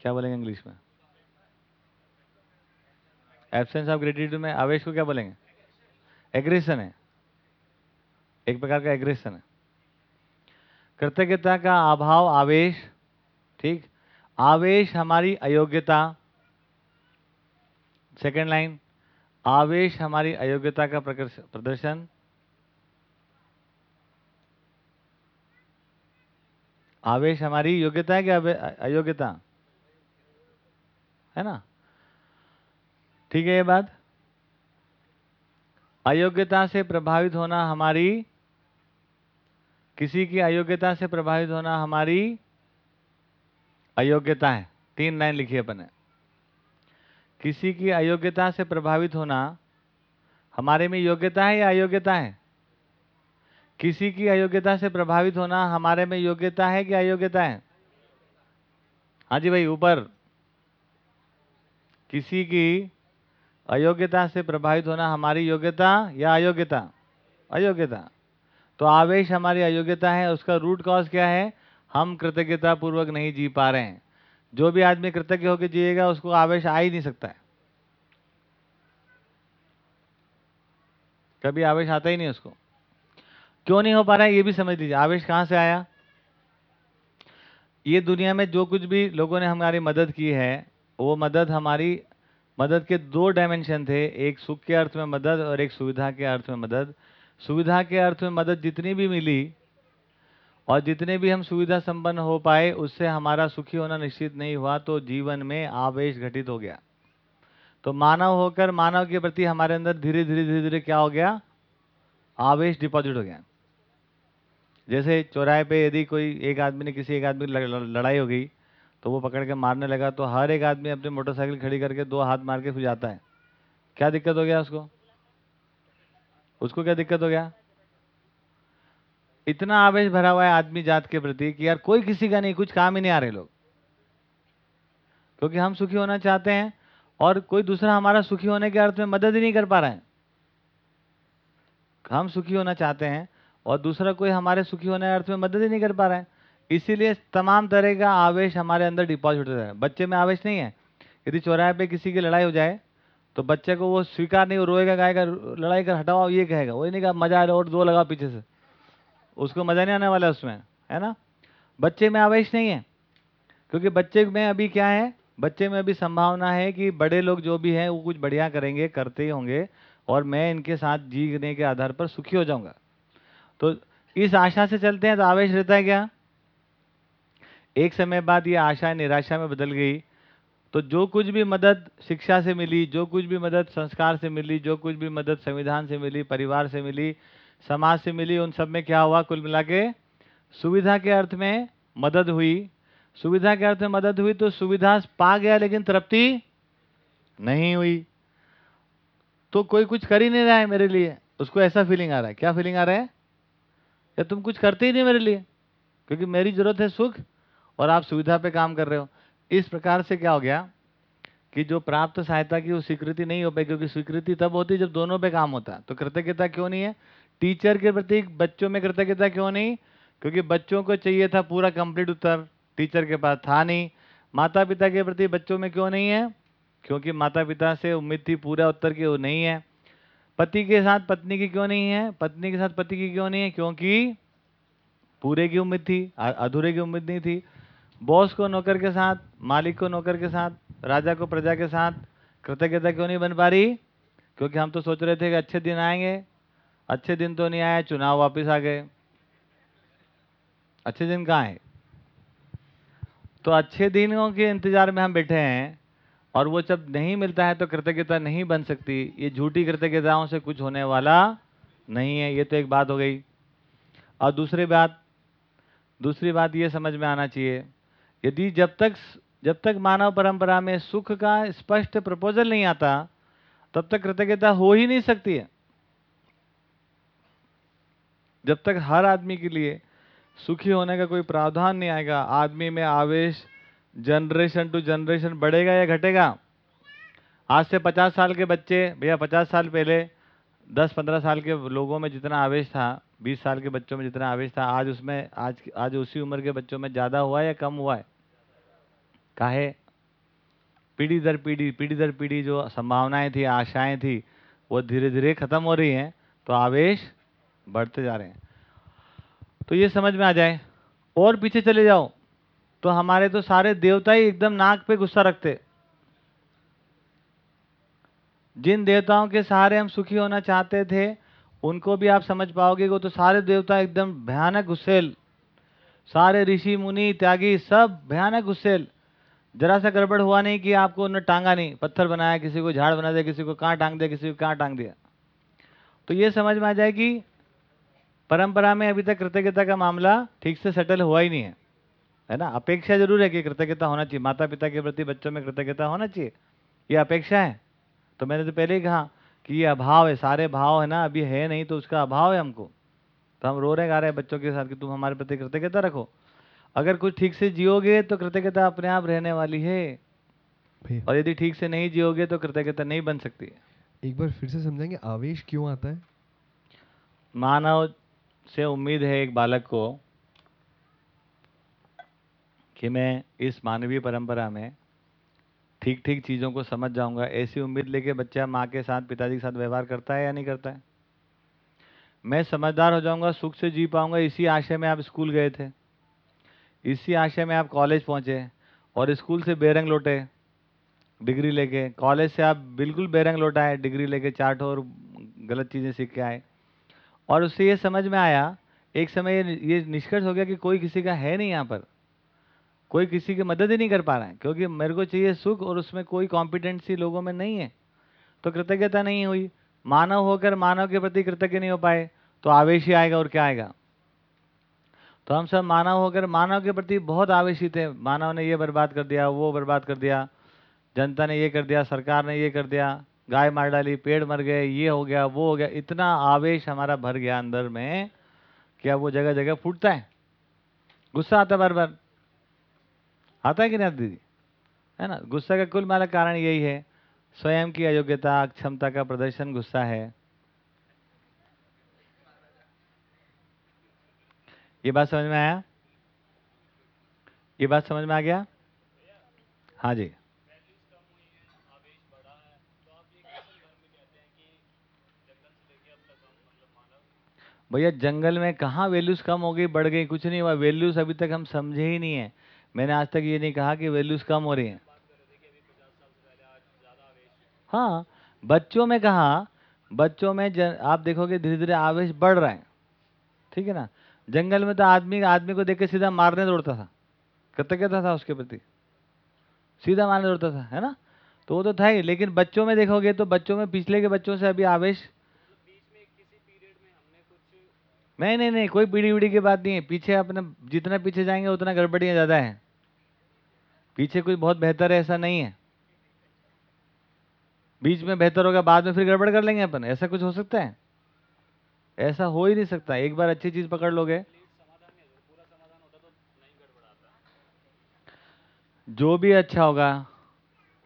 क्या बोलेंगे इंग्लिश में? एब्सेंस ऑफ़ ग्रेटिट्यूड में आवेश को क्या बोलेंगे? एग्रेशन है। एक प्रकार का एग्रेशन है। कृतज्ञता का अभाव, आवेश, ठीक? आवेश हमारी अयोग्यता। सेकेंड लाइन आवेश हमारी अयोग्यता का प्रदर्शन। आवेश हमारी योग्यता है कि अयोग्यता? है ना? ठीक है ये बात? अयोग्यता से प्रभावित होना हमारी, किसी की अयोग्यता से प्रभावित होना हमारी अयोग्यता है। तीन लाइन लिखी अपन किसी की अयोग्यता से प्रभावित होना हमारे में योग्यता है या अयोग्यता है? किसी की अयोग्यता से प्रभावित होना हमारे में योग्यता है कि अयोग्यता है? हाँ जी भाई, ऊपर। किसी की अयोग्यता से प्रभावित होना हमारी योग्यता या अयोग्यता? अयोग्यता। तो आवेश हमारी अयोग्यता है, उसका रूट कॉज क्या है? हम कृतज्ञता पूर्वक नहीं जी पा रहे हैं। जो भी आदमी कृतज्ञ होकर जिएगा, उसको आवेश आ ही नहीं सकता है। कभी आवेश आता ही नहीं उसको। क्यों नहीं हो पा रहा है? ये भी समझ लीजिए। आवेश कहाँ से आया? ये दुनिया में जो कुछ भी लोगों ने हमारी मदद की है, वो मदद हमारी मदद के दो डायमेंशन थे, एक सुख के अर्थ में मदद और एक सुविधा के अर्थ में मदद। सुविधा के अर्थ में मदद जितनी भी मिली और जितने भी हम सुविधा संपन्न हो पाए, उससे हमारा सुखी होना निश्चित नहीं हुआ तो जीवन में आवेश घटित हो गया। तो मानव होकर मानव के प्रति हमारे अंदर धीरे धीरे धीरे धीरे क्या हो गया? आवेश डिपॉजिट हो गया। जैसे चौराहे पे यदि कोई एक आदमी ने किसी एक आदमी लड़ाई हो गई तो वो पकड़ के मारने लगा तो हर एक आदमी अपनी मोटरसाइकिल खड़ी करके दो हाथ मार के जाता है। क्या दिक्कत हो गया उसको? उसको क्या दिक्कत हो गया? इतना आवेश भरा हुआ है आदमी जात के प्रति कि यार कोई किसी का नहीं, कुछ काम ही नहीं आ रहे लोग। क्योंकि हम सुखी होना चाहते हैं और कोई दूसरा हमारा सुखी होने के अर्थ में मदद ही नहीं कर पा रहा है। हम सुखी होना चाहते हैं और दूसरा कोई हमारे सुखी होने के अर्थ में मदद ही नहीं कर पा रहा है। इसीलिए तमाम तरह का आवेश हमारे अंदर डिपॉजिट होता है। बच्चे में आवेश नहीं है। यदि चौराहे पे किसी की लड़ाई हो जाए तो बच्चे को वो स्वीकार नहीं रोएगा, गाएगा, लड़ाई कर, हटाओ, ये कहेगा। वही नहीं कहा, मज़ा आ रहा और दो लगा पीछे से। उसको मज़ा नहीं आने वाला उसमें, है ना? बच्चे में आवेश नहीं है। क्योंकि बच्चे में अभी क्या है, बच्चे में अभी संभावना है कि बड़े लोग जो भी हैं, वो कुछ बढ़िया करेंगे, करते ही होंगे, और मैं इनके साथ जीने के आधार पर सुखी हो जाऊँगा। तो इस आशा से चलते हैं तो आवेश रहता है क्या? एक समय बाद ये आशा निराशा में बदल गई। तो जो कुछ भी मदद शिक्षा से मिली, जो कुछ भी मदद संस्कार से मिली, जो कुछ भी मदद संविधान से मिली, परिवार से मिली, समाज से मिली, उन सब में क्या हुआ? कुल मिला के सुविधा के अर्थ में मदद हुई। सुविधा के अर्थ में मदद हुई तो सुविधा पा गया, लेकिन तृप्ति नहीं हुई। तो कोई कुछ कर ही नहीं रहा है मेरे लिए। उसको ऐसा फीलिंग आ रहा है। क्या फीलिंग आ रहा है? या तुम कुछ करते ही नहीं मेरे लिए? क्योंकि मेरी ज़रूरत है सुख और आप सुविधा पे काम कर रहे हो। इस प्रकार से क्या हो गया कि जो प्राप्त सहायता की वो स्वीकृति नहीं हो पाई, क्योंकि स्वीकृति तब होती जब दोनों पे काम होता है। तो कृतज्ञता क्यों नहीं है? टीचर के प्रति बच्चों में कृतज्ञता क्यों नहीं? क्योंकि बच्चों को चाहिए था पूरा कंप्लीट उत्तर, टीचर के पास था नहीं। माता पिता के प्रति बच्चों में क्यों नहीं है? क्योंकि माता पिता से उम्मीद थी पूरा उत्तर की वो नहीं है। पति के साथ पत्नी की क्यों नहीं है? पत्नी के साथ पति की क्यों नहीं है? क्योंकि पूरे की उम्मीद थी, अधूरे की उम्मीद नहीं थी। बॉस को नौकर के साथ, मालिक को नौकर के साथ, राजा को प्रजा के साथ कृतज्ञता क्यों नहीं बन पा रही? क्योंकि हम तो सोच रहे थे कि अच्छे दिन आएँगे। अच्छे दिन तो नहीं आए, चुनाव वापस आ गए। अच्छे दिन कहाँ है? तो अच्छे दिनों के इंतज़ार में हम बैठे हैं और वो जब नहीं मिलता है तो कृतज्ञता नहीं बन सकती। ये झूठी कृतज्ञताओं से कुछ होने वाला नहीं है। ये तो एक बात हो गई। और दूसरी बात दूसरी बात ये समझ में आना चाहिए यदि जब तक जब तक मानव परंपरा में सुख का स्पष्ट प्रपोजल नहीं आता, तब तक कृतज्ञता हो ही नहीं सकती है। जब तक हर आदमी के लिए सुखी होने का कोई प्रावधान नहीं आएगा, आदमी में आवेश जनरेशन टू जनरेशन बढ़ेगा या घटेगा? आज से पचास साल के बच्चे, भैया पचास साल पहले, दस पंद्रह साल के लोगों में जितना आवेश था, बीस साल के बच्चों में जितना आवेश था, आज उसमें, आज आज उसी उम्र के बच्चों में ज़्यादा हुआ है या कम हुआ है? काहे? पीढ़ी दर पीढ़ी पीढ़ी दर पीढ़ी जो संभावनाएँ थी, आशाएँ थी, वो धीरे धीरे खत्म हो रही हैं तो आवेश बढ़ते जा रहे हैं। तो ये समझ में आ जाए। और पीछे चले जाओ तो हमारे तो सारे देवता ही एकदम नाक पे गुस्सा रखते। जिन देवताओं के सहारे हम सुखी होना चाहते थे, उनको भी आप समझ पाओगे, वो तो सारे देवता एकदम भयानक, गुस्सेल। सारे ऋषि, मुनि, त्यागी, सब भयानक, गुस्सेल। जरा सा गड़बड़ हुआ नहीं कि आपको उन्होंने टांगा नहीं, पत्थर बनाया, किसी को झाड़ बना दिया, किसी को कहाँ टांग दिया, किसी को कहाँ टांग दिया। तो ये समझ में आ जाए कि परंपरा में अभी तक कृतज्ञता का मामला ठीक से सेटल हुआ ही नहीं है। है ना? अपेक्षा ज़रूर है कि कृतज्ञता होना चाहिए। माता पिता के प्रति बच्चों में कृतज्ञता होना चाहिए। ये अपेक्षा है। तो मैंने तो पहले ही कहा कि ये अभाव है, सारे भाव है ना, अभी है नहीं तो उसका अभाव है हमको। तो हम रो रहे, गा रहे हैं बच्चों के साथ कि तुम हमारे प्रति कृतज्ञता रखो। अगर कुछ ठीक से जियोगे तो कृतज्ञता अपने आप रहने वाली है। और यदि ठीक से नहीं जियोगे तो कृतज्ञता नहीं बन सकती। है एक बार फिर से समझाएँगे आवेश क्यों आता है? मानव से उम्मीद है एक बालक को कि मैं इस मानवीय परंपरा में ठीक ठीक चीज़ों को समझ जाऊँगा। ऐसी उम्मीद लेके बच्चा माँ के साथ पिताजी के साथ व्यवहार करता है या नहीं करता है? मैं समझदार हो जाऊँगा सुख से जी पाऊँगा इसी आशय में आप स्कूल गए थे। इसी आशय में आप कॉलेज पहुँचे और स्कूल से बेरंग लौटे डिग्री लेके। कॉलेज से आप बिल्कुल बेरंग लौटाए डिग्री लेके चाट और गलत चीज़ें सीख के आए। और उससे ये समझ में आया, एक समय ये ये निष्कर्ष हो गया कि कोई किसी का है नहीं यहाँ पर। कोई किसी की मदद ही नहीं कर पा रहा है, क्योंकि मेरे को चाहिए सुख और उसमें कोई कॉम्पिटेंसी लोगों में नहीं है। तो कृतज्ञता नहीं हुई। मानव होकर मानव के प्रति कृतज्ञ नहीं हो पाए तो आवेश ही आएगा और क्या आएगा? तो हम सब मानव होकर, मानव के प्रति बहुत आवेशित है। मानव ने ये बर्बाद कर दिया, वो बर्बाद कर दिया, जनता ने ये कर दिया, सरकार ने ये कर दिया, गाय मार डाली, पेड़ मर गए, ये हो गया, वो हो गया। इतना आवेश हमारा भर गया अंदर में कि अब वो जगह जगह फूटता है। गुस्सा आता है बार बार आता है कि नहीं, दीदी? है ना? गुस्सा का कुल माला कारण यही है। स्वयं की अयोग्यता, क्षमता का प्रदर्शन गुस्सा है। ये बात समझ में आया? ये बात समझ में आ गया? हाँ जी। भैया जंगल में कहाँ वैल्यूज़ कम हो गई बढ़ गई? कुछ नहीं हुआ। वैल्यूज़ अभी तक हम समझे ही नहीं है। मैंने आज तक ये नहीं कहा कि वैल्यूज़ कम हो रही हैं। हाँ बच्चों में कहा बच्चों में जन, आप देखोगे धीरे धीरे आवेश बढ़ रहा है। ठीक है ना? जंगल में तो आदमी आदमी को देख के सीधा मारने दौड़ता था। कृतज्ञता था उसके प्रति। सीधा मारने दौड़ता था, है ना? तो वो तो था ही, लेकिन बच्चों में देखोगे तो बच्चों में, पिछले के बच्चों से अभी आवेश नहीं नहीं नहीं, कोई पीढ़ी वीढ़ी की बात नहीं है। पीछे अपने, जितना पीछे जाएँगे, उतना गड़बड़ियाँ ज़्यादा है। पीछे कुछ बहुत बेहतर है, ऐसा नहीं है। बीच में बेहतर होगा, बाद में फिर गड़बड़ कर लेंगे अपन, ऐसा कुछ हो सकता है? ऐसा हो ही नहीं सकता। एक बार अच्छी चीज़ पकड़ लोगे। जो भी अच्छा होगा,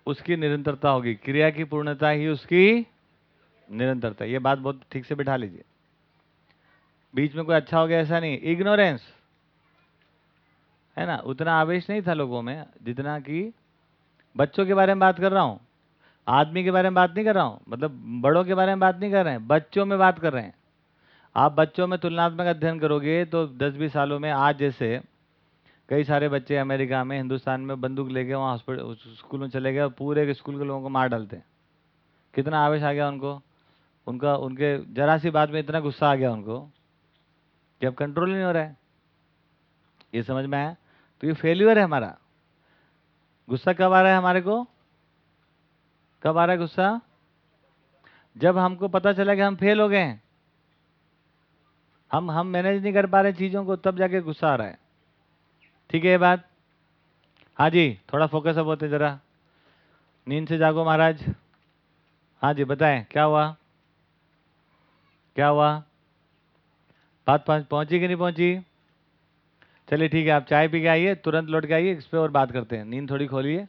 उसकी निरंतरता होगी। क्रिया की पूर्णता ही उसकी निरंतरता। ये बात बहुत ठीक से बिठा लीजिए। बीच में कोई अच्छा हो गया, ऐसा नहीं। इग्नोरेंस है ना? उतना आवेश नहीं था लोगों में, जितना कि बच्चों के बारे में बात कर रहा हूँ। आदमी के बारे में बात नहीं कर रहा हूँ। मतलब बड़ों के बारे में बात नहीं कर रहे हैं। बच्चों में बात कर रहे हैं। आप बच्चों में तुलनात्मक अध्ययन करोगे तो 10-20 सालों में आज जैसे कई सारे बच्चे अमेरिका में, हिंदुस्तान में बंदूक लेके वहाँ हॉस्पिटल स्कूल में चले गए और पूरे स्कूल के लोगों को मार डालते। हैं कितना आवेश आ गया उनको। उनका, उनके जरा सी बात में इतना गुस्सा आ गया उनको कि अब कंट्रोल नहीं हो रहा है। ये समझ में आया? तो ये फेल्यूर है हमारा। गुस्सा कब आ रहा है हमारे को? कब आ रहा है गुस्सा? जब हमको पता चला कि हम फेल हो गए हैं। हम हम मैनेज नहीं कर पा रहे चीज़ों को, तब जाके गुस्सा आ रहा है। ठीक है ये बात? हाँ जी, थोड़ा फोकस अब होते ज़रा। नींद से जागो महाराज। हाँ जी, बताएँ, क्या हुआ? क्या हुआ? बात पहुंच- कि नहीं पहुँची? चलिए ठीक है, आप चाय पी के आइए, तुरंत लौट के आइए, इस पर और बात करते हैं। नींद थोड़ी खोलिए।